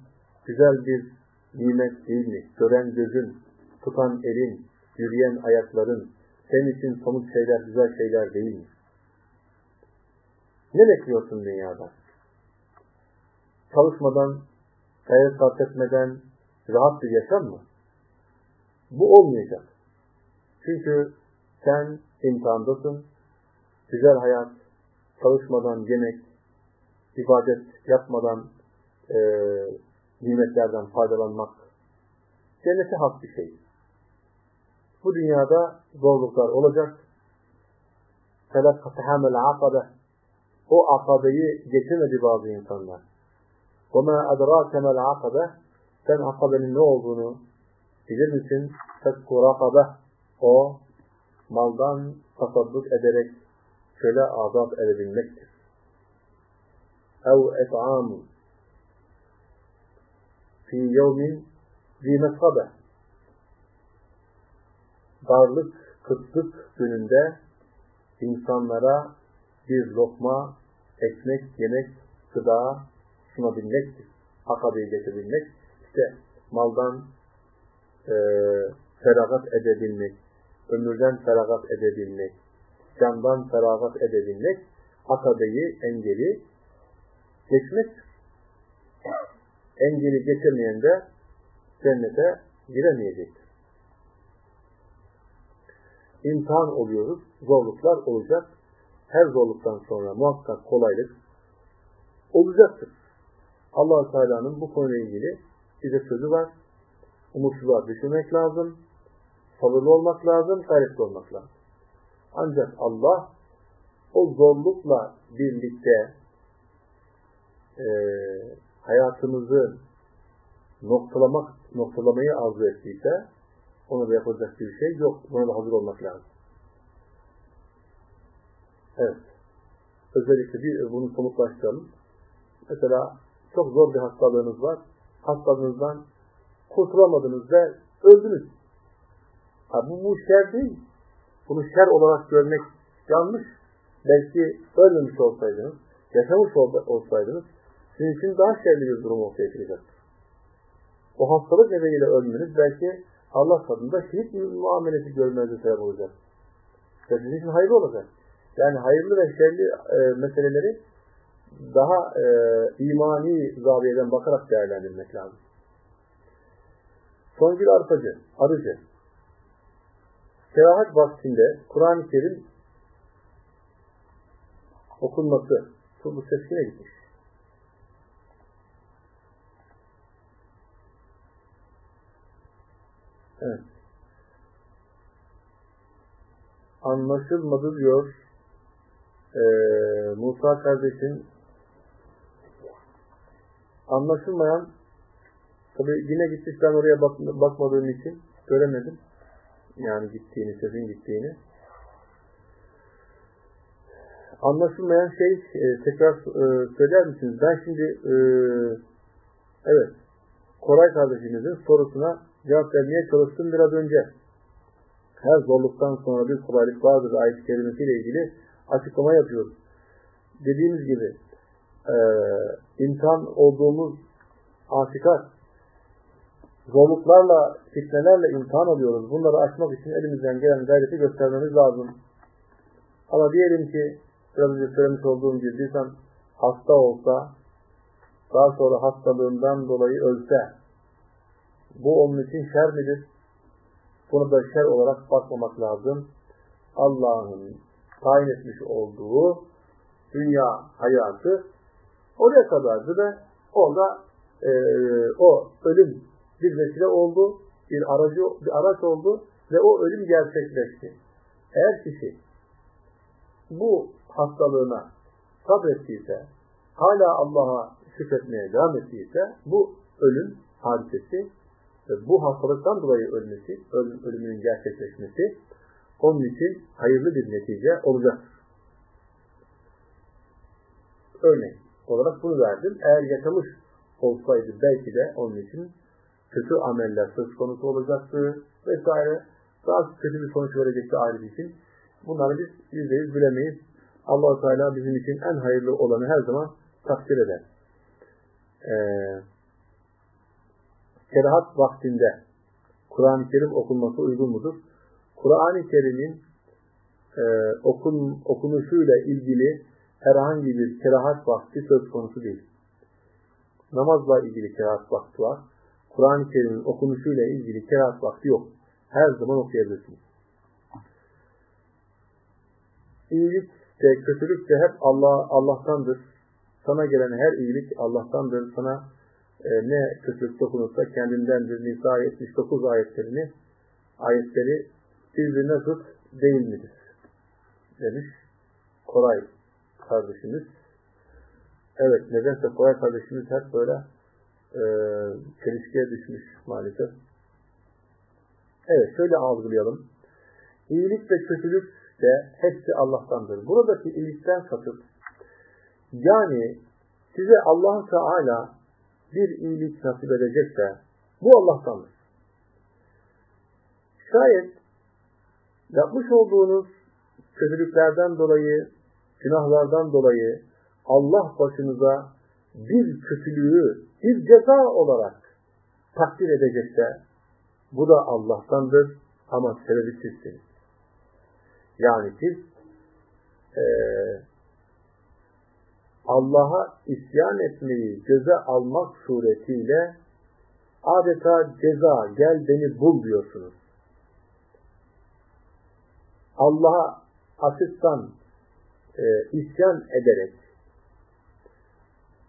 A: güzel bir nimet değil mi? Gören gözün, tutan elin, yürüyen ayakların senin için somut şeyler, güzel şeyler değil mi? Ne bekliyorsun dünyada? Çalışmadan, gayret sarf etmeden rahat bir yaşam mı? Bu olmayacak. Çünkü sen imtihandasın. Güzel hayat, çalışmadan yemek, ibadet yapmadan e, nimetlerden faydalanmak cennete has bir şey. Bu dünyada zorluklar olacak. فَلَا قَتَحَمَ الْعَقَبَةِ O akabeyi getirmedi bazı insanlar. وَمَا أَدْرَاكَ مَا الْعَقَبَةِ Sen akabenin ne olduğunu bilir misin? Fekku rakabe. O maldan tasadduk ederek köle azat edebilmektir. Ev et'amu fi yevmin zi mesabe. Darlık, kıtlık gününde insanlara bir lokma, ekmek, yemek, gıda sunabilmektir. Akabeyi getirebilmek. İşte maldan e, feragat edebilmek, ömürden feragat edebilmek, candan feragat edebilmek, akabeyi, engeli geçmektir. Engeli geçemeyen de cennete giremeyecektir. İmtihan oluyoruz, zorluklar olacak. Her zorluktan sonra muhakkak kolaylık olacaktır. allah Teala'nın bu konuyla ilgili bize sözü var. Umutsuzluğa düşürmek lazım. Sabırlı olmak lazım, gayretli olmak lazım. Ancak Allah o zorlukla birlikte e, hayatımızı noktalamak, noktalamayı arzu ettiyse ona da yapacak bir şey yok. Buna da hazır olmak lazım. Evet. Özellikle bir bunu somutlaştıralım. Mesela çok zor bir hastalığınız var. Hastalığınızdan kurtulamadınız ve öldünüz. Ha, bu, bu şer değil. Bunu şer olarak görmek yanlış. Belki ölmemiş olsaydınız, yaşamış olsaydınız, için daha şerli bir durum ortaya çıkacaktır. O hastalık nedeniyle ölmeniz belki Allah katında şehit muamelesi görmenize sebep olacak. Ve sizin için hayırlı olacak. Yani hayırlı ve şerli e, meseleleri daha e, imani zaviyeden bakarak değerlendirmek lazım. Songül Arpacı, Arıcı. Seyahat vaktinde Kur'an-ı Kerim okunması. Bu ses yine gitmiş. Evet. Anlaşılmadı diyor ee, Musa kardeşin anlaşılmayan tabi yine gitmiş ben oraya bak, bakmadığım için göremedim. Yani gittiğini, sesin gittiğini. Anlaşılmayan şey e, tekrar e, söyler misiniz? Ben şimdi e, evet Koray kardeşimizin sorusuna cevap vermeye çalıştım biraz önce. Her zorluktan sonra bir kolaylık vardır ayet-i kerimesiyle ilgili açıklama yapıyoruz. Dediğimiz gibi e, imtihan olduğumuz aşikar zorluklarla, fitnelerle imtihan alıyoruz. Bunları aşmak için elimizden gelen gayreti göstermemiz lazım. Ama diyelim ki biraz önce söylemiş olduğum gibi insan hasta olsa daha sonra hastalığından dolayı ölse bu onun için şer midir? Bunu da şer olarak bakmamak lazım. Allah'ın tayin etmiş olduğu dünya hayatı oraya kadardı ve orada e, o ölüm bir vesile oldu, bir aracı bir araç oldu ve o ölüm gerçekleşti. Eğer kişi bu hastalığına sabrettiyse, hala Allah'a şükretmeye devam ettiyse, bu ölüm hadisesi bu hastalıktan dolayı ölmesi, ölüm, ölümünün gerçekleşmesi onun için hayırlı bir netice olacak. Örnek olarak bunu verdim. Eğer yaşamış olsaydı belki de onun için kötü ameller söz konusu olacaktı vesaire. Daha kötü bir sonuç verecekti aile için. Bunları biz yüzde yüz bilemeyiz. allah Teala bizim için en hayırlı olanı her zaman takdir eder. Ee, kerahat vaktinde Kur'an-ı Kerim okunması uygun mudur? Kur'an-ı Kerim'in e, okun, okunuşuyla ilgili herhangi bir kerahat vakti söz konusu değil. Namazla ilgili kerahat vakti var. Kur'an-ı Kerim'in okunuşuyla ilgili kerahat vakti yok. Her zaman okuyabilirsiniz. İyilik de kötülük de hep Allah Allah'tandır. Sana gelen her iyilik Allah'tandır. Sana e, ne kötülük dokunursa kendindendir. Nisa 79 ayetlerini ayetleri birbirine tut değil midir? Demiş Koray kardeşimiz. Evet, nedense Koray kardeşimiz hep böyle e, çelişkiye düşmüş maalesef. Evet, şöyle algılayalım. İyilik ve kötülük de hepsi Allah'tandır. Buradaki iyilikten kasıt, yani size allah Teala bir iyilik nasip edecekse, bu Allah'tandır. Şayet yapmış olduğunuz kötülüklerden dolayı, günahlardan dolayı Allah başınıza bir kötülüğü bir ceza olarak takdir edecekse bu da Allah'tandır ama sebebi sizsiniz. Yani siz e, Allah'a isyan etmeyi göze almak suretiyle adeta ceza gel beni bul diyorsunuz. Allah'a açıktan e, isyan ederek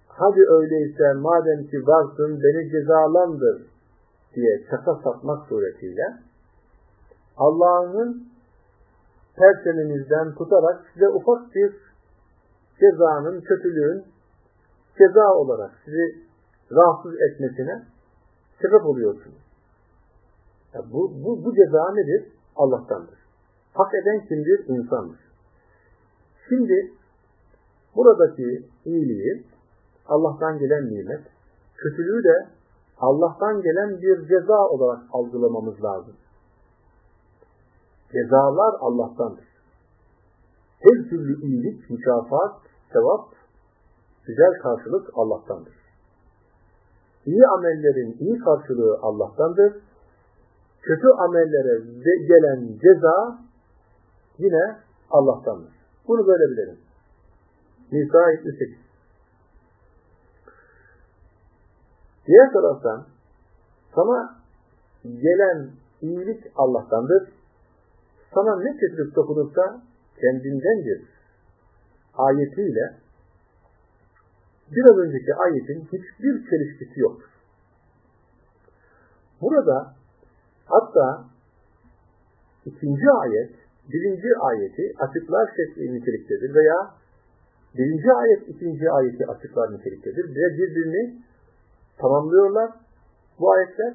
A: hadi öyleyse madem ki varsın beni cezalandır diye çaka satmak suretiyle Allah'ın perçeminizden tutarak size ufak bir cezanın, kötülüğün ceza olarak sizi rahatsız etmesine sebep oluyorsunuz. Ya bu, bu, bu ceza nedir? Allah'tandır. Hak eden kimdir? İnsandır. Şimdi buradaki iyiliği Allah'tan gelen nimet, kötülüğü de Allah'tan gelen bir ceza olarak algılamamız lazım. Cezalar Allah'tandır. Her türlü iyilik, mükafat, sevap, güzel karşılık Allah'tandır. İyi amellerin iyi karşılığı Allah'tandır. Kötü amellere gelen ceza yine Allah'tandır. Bunu böyle bilelim. Nisa 78 Diğer taraftan sana gelen iyilik Allah'tandır. Sana ne kötülük dokunursa kendindendir. Ayetiyle biraz önceki ayetin hiçbir çelişkisi yoktur. Burada hatta ikinci ayet birinci ayeti açıklar şekli niteliktedir veya birinci ayet ikinci ayeti açıklar niteliktedir ve birbirini tamamlıyorlar bu ayetler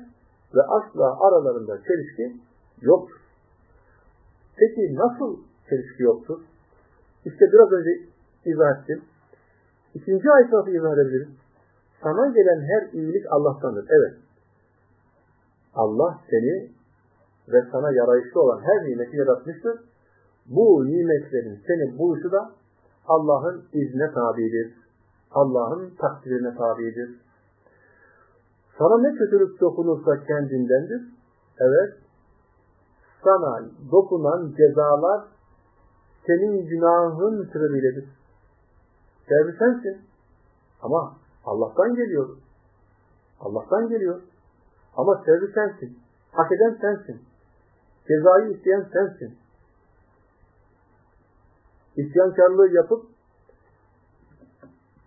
A: ve asla aralarında çelişki yoktur. Peki nasıl çelişki yoktur? İşte biraz önce izah ettim. İkinci ayet izah edebiliriz? Sana gelen her iyilik Allah'tandır. Evet. Allah seni ve sana yarayışlı olan her nimeti yaratmıştır. Bu nimetlerin seni buluşu da Allah'ın izne tabidir. Allah'ın takdirine tabidir. Sana ne kötülük dokunursa kendindendir. Evet. Sana dokunan cezalar senin günahın sebebiyledir. Sebebi sensin. Ama Allah'tan geliyor. Allah'tan geliyor. Ama sebebi sensin. Hak eden sensin. Cezayı isteyen sensin. İsyankarlığı yapıp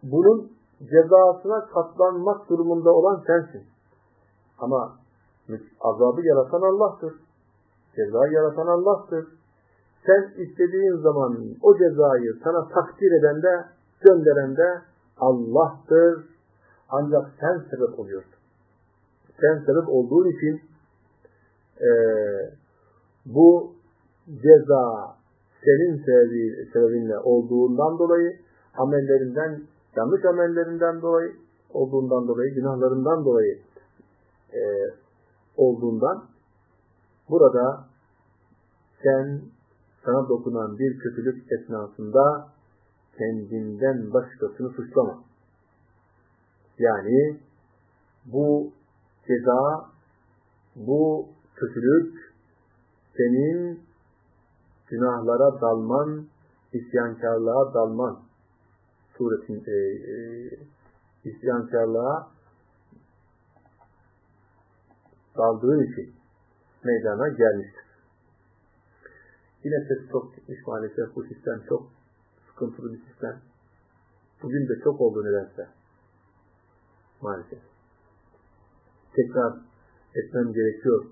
A: bunun cezasına katlanmak durumunda olan sensin. Ama azabı yaratan Allah'tır. Cezayı yaratan Allah'tır. Sen istediğin zaman o cezayı sana takdir eden de gönderen de Allah'tır. Ancak sen sebep oluyorsun. Sen sebep olduğun için e, bu ceza senin sebebi, sebebinle olduğundan dolayı amellerinden, yanlış amellerinden dolayı olduğundan dolayı, günahlarından dolayı e, olduğundan burada sen sana dokunan bir kötülük esnasında kendinden başkasını suçlama. Yani bu ceza, bu kötülük senin günahlara dalman, isyankarlığa dalman suretin e, e, isyankarlığa daldığın için meydana gelmiştir. Yine ses çok gitmiş maalesef bu sistem çok sıkıntılı bir sistem. Bugün de çok oldu nedense. Maalesef. Tekrar etmem gerekiyor.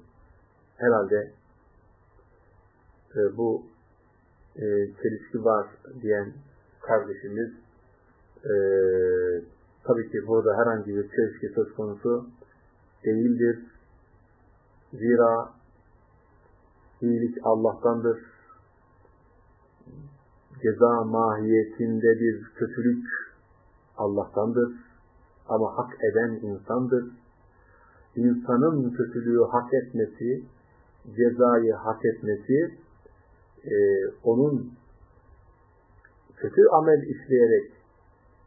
A: Herhalde e, bu e, çelişki var diyen kardeşimiz e, tabii ki burada herhangi bir çelişki söz konusu değildir. Zira iyilik Allah'tandır. Ceza mahiyetinde bir kötülük Allah'tandır. Ama hak eden insandır. İnsanın kötülüğü hak etmesi, cezayı hak etmesi e, onun kötü amel işleyerek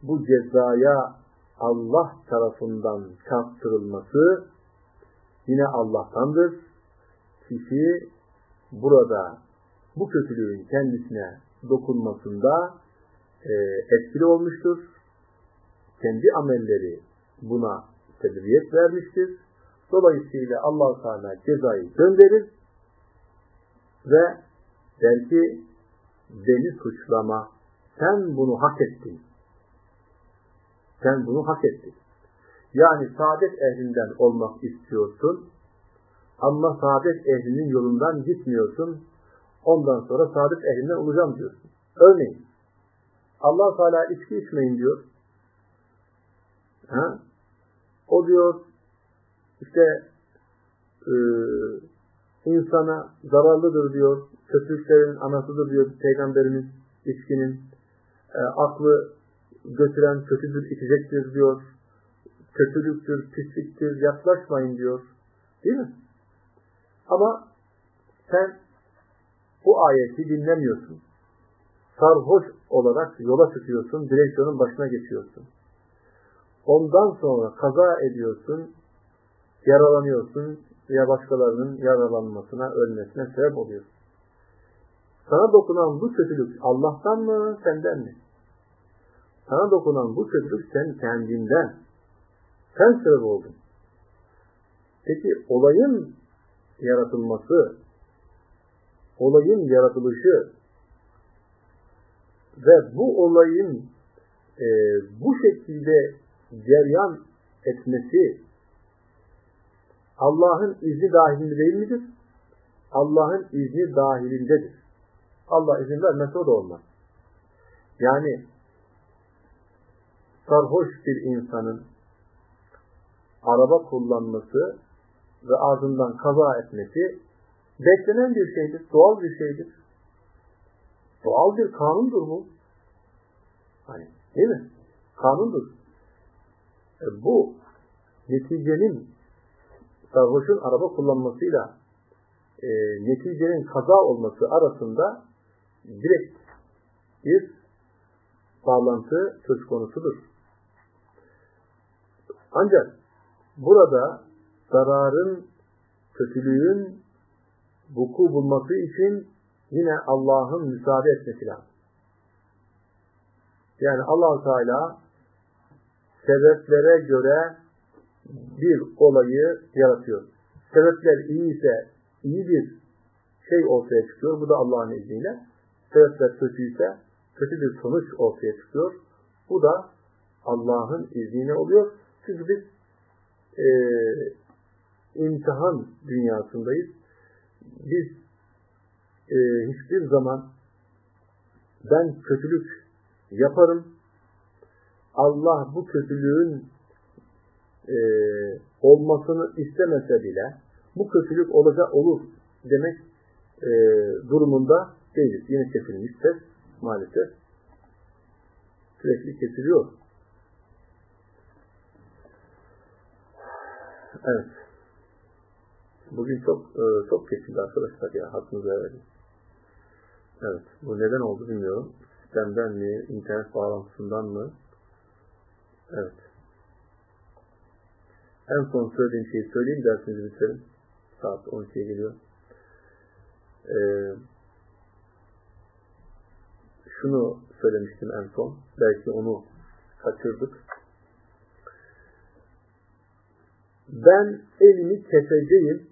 A: bu cezaya Allah tarafından çarptırılması yine Allah'tandır. Kişi burada bu kötülüğün kendisine dokunmasında e, etkili olmuştur. Kendi amelleri buna sebebiyet vermiştir. Dolayısıyla allah Teala cezayı gönderir ve belki beni suçlama, sen bunu hak ettin. Sen bunu hak ettin. Yani saadet ehlinden olmak istiyorsun ama saadet ehlinin yolundan gitmiyorsun. Ondan sonra saadet ehlinden olacağım diyorsun. Örneğin allah Teala içki içmeyin diyor. Ha? O diyor işte e, insana zararlıdır diyor. Kötülüklerin anasıdır diyor Peygamberimiz içkinin. E, aklı götüren kötüdür, içecektir diyor. Kötülüktür, pisliktir, yaklaşmayın diyor. Değil mi? Ama sen bu ayeti dinlemiyorsun. Sarhoş olarak yola çıkıyorsun, direksiyonun başına geçiyorsun. Ondan sonra kaza ediyorsun, yaralanıyorsun veya başkalarının yaralanmasına, ölmesine sebep oluyorsun. Sana dokunan bu kötülük Allah'tan mı, senden mi? Sana dokunan bu kötülük sen kendinden. Sen sebep oldun. Peki olayın yaratılması, olayın yaratılışı ve bu olayın e, bu şekilde ceryan etmesi Allah'ın izni dahilinde değil midir? Allah'ın izni dahilindedir. Allah izin vermezse o da olmaz. Yani sarhoş bir insanın araba kullanması ve ardından kaza etmesi beklenen bir şeydir, doğal bir şeydir. Doğal bir kanundur bu. Hani, değil mi? Kanundur. E, bu neticenin sarhoşun araba kullanmasıyla e, neticenin kaza olması arasında direkt bir bağlantı söz konusudur. Ancak burada zararın, kötülüğün vuku bulması için yine Allah'ın müsaade etmesi lazım. Yani allah Teala sebeplere göre bir olayı yaratıyor. Sebepler iyi ise iyi bir şey ortaya çıkıyor. Bu da Allah'ın izniyle. Sebepler kötüyse kötü bir sonuç ortaya çıkıyor. Bu da Allah'ın izniyle oluyor. Çünkü biz e, imtihan dünyasındayız. Biz e, hiçbir zaman ben kötülük yaparım. Allah bu kötülüğün e, olmasını istemese bile bu kötülük olacak olur demek e, durumunda değiliz. Yine kesilmiş ses maalesef sürekli kesiliyor. Evet. Bugün çok e, çok kesildi arkadaşlar ya. Hakkınızı verin. Evet. Bu neden oldu bilmiyorum. Sistemden mi, internet bağlantısından mı? Evet. En son söylediğim şeyi söyleyeyim dersinizi bitirelim. Saat 12'ye geliyor. Ee, şunu söylemiştim en son. Belki onu kaçırdık. Ben elimi keseceğim.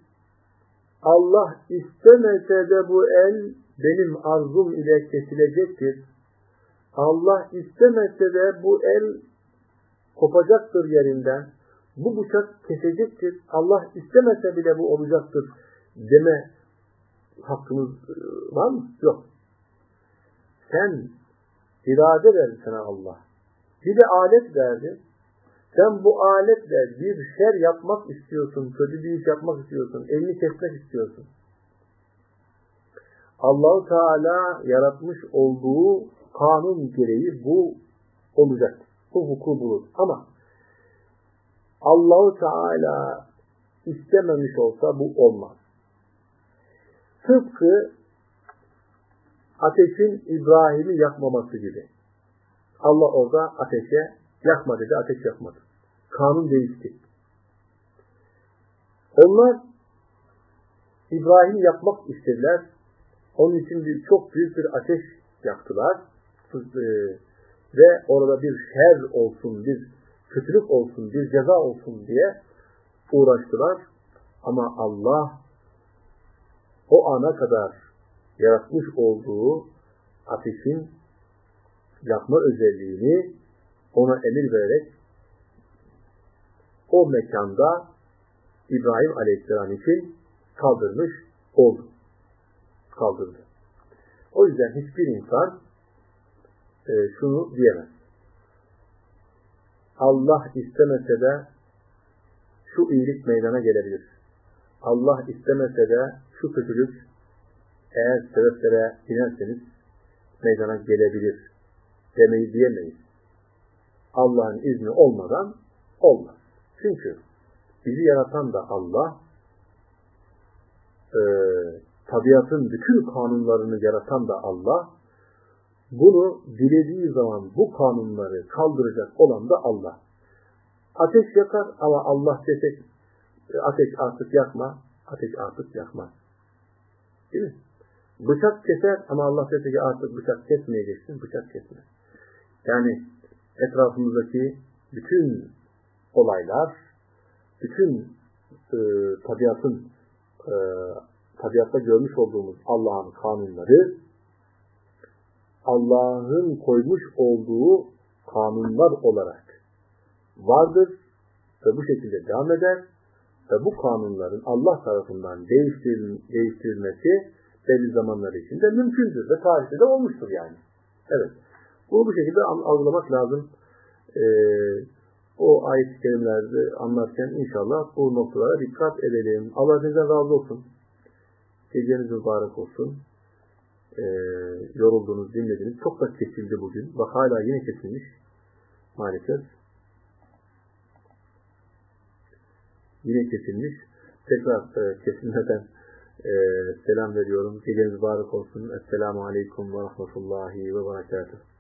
A: Allah istemese de bu el benim arzum ile kesilecektir. Allah istemese de bu el kopacaktır yerinden. Bu bıçak kesecektir. Allah istemese bile bu olacaktır deme hakkımız e, var mı? Yok. Sen irade verdi sana Allah. Bir de alet verdi. Sen bu aletle bir şer yapmak istiyorsun, kötü bir iş yapmak istiyorsun, elini kesmek istiyorsun. Allahu Teala yaratmış olduğu kanun gereği bu olacak. Bu vuku bulur. Ama Allahu Teala istememiş olsa bu olmaz. Tıpkı ateşin İbrahim'i yakmaması gibi. Allah orada ateşe yakma dedi, ateş yakmadı. Kanun değişti. Onlar İbrahim'i yakmak istediler. Onun için bir, çok büyük bir ateş yaktılar. E, ve orada bir şer olsun, bir kötülük olsun, bir ceza olsun diye uğraştılar. Ama Allah o ana kadar yaratmış olduğu ateşin yakma özelliğini ona emir vererek o mekanda İbrahim Aleyhisselam için kaldırmış oldu. Kaldırdı. O yüzden hiçbir insan e, şunu diyemez. Allah istemese de şu iyilik meydana gelebilir. Allah istemese de şu kötülük eğer sebeplere inerseniz meydana gelebilir demeyi diyemeyiz. Allah'ın izni olmadan olmaz. Çünkü bizi yaratan da Allah, e, tabiatın bütün kanunlarını yaratan da Allah, bunu dilediği zaman bu kanunları kaldıracak olan da Allah. Ateş yakar ama Allah desek ateş artık yakma, ateş artık yakmaz. Değil mi? Bıçak keser ama Allah dese artık bıçak kesmeyeceksin, bıçak kesmez. Yani etrafımızdaki bütün olaylar, bütün e, tabiatın e, tabiatta görmüş olduğumuz Allah'ın kanunları Allah'ın koymuş olduğu kanunlar olarak vardır ve bu şekilde devam eder ve bu kanunların Allah tarafından değiştirilmesi belli zamanlar içinde mümkündür ve tarihte de olmuştur yani. Evet. Bunu bu şekilde algılamak lazım. Ee, o ayet-i kerimelerde anlarken inşallah bu noktalara dikkat edelim. Allah sizden razı olsun. Geceniz mübarek olsun. Ee, yoruldunuz, dinlediniz. Çok da kesildi bugün. Bak hala yine kesilmiş. Maalesef. Yine kesilmiş. Tekrar e, kesilmeden e, selam veriyorum. Geceniz mübarek olsun. Esselamu Aleyküm ve Rahmetullahi ve Berekatuhu.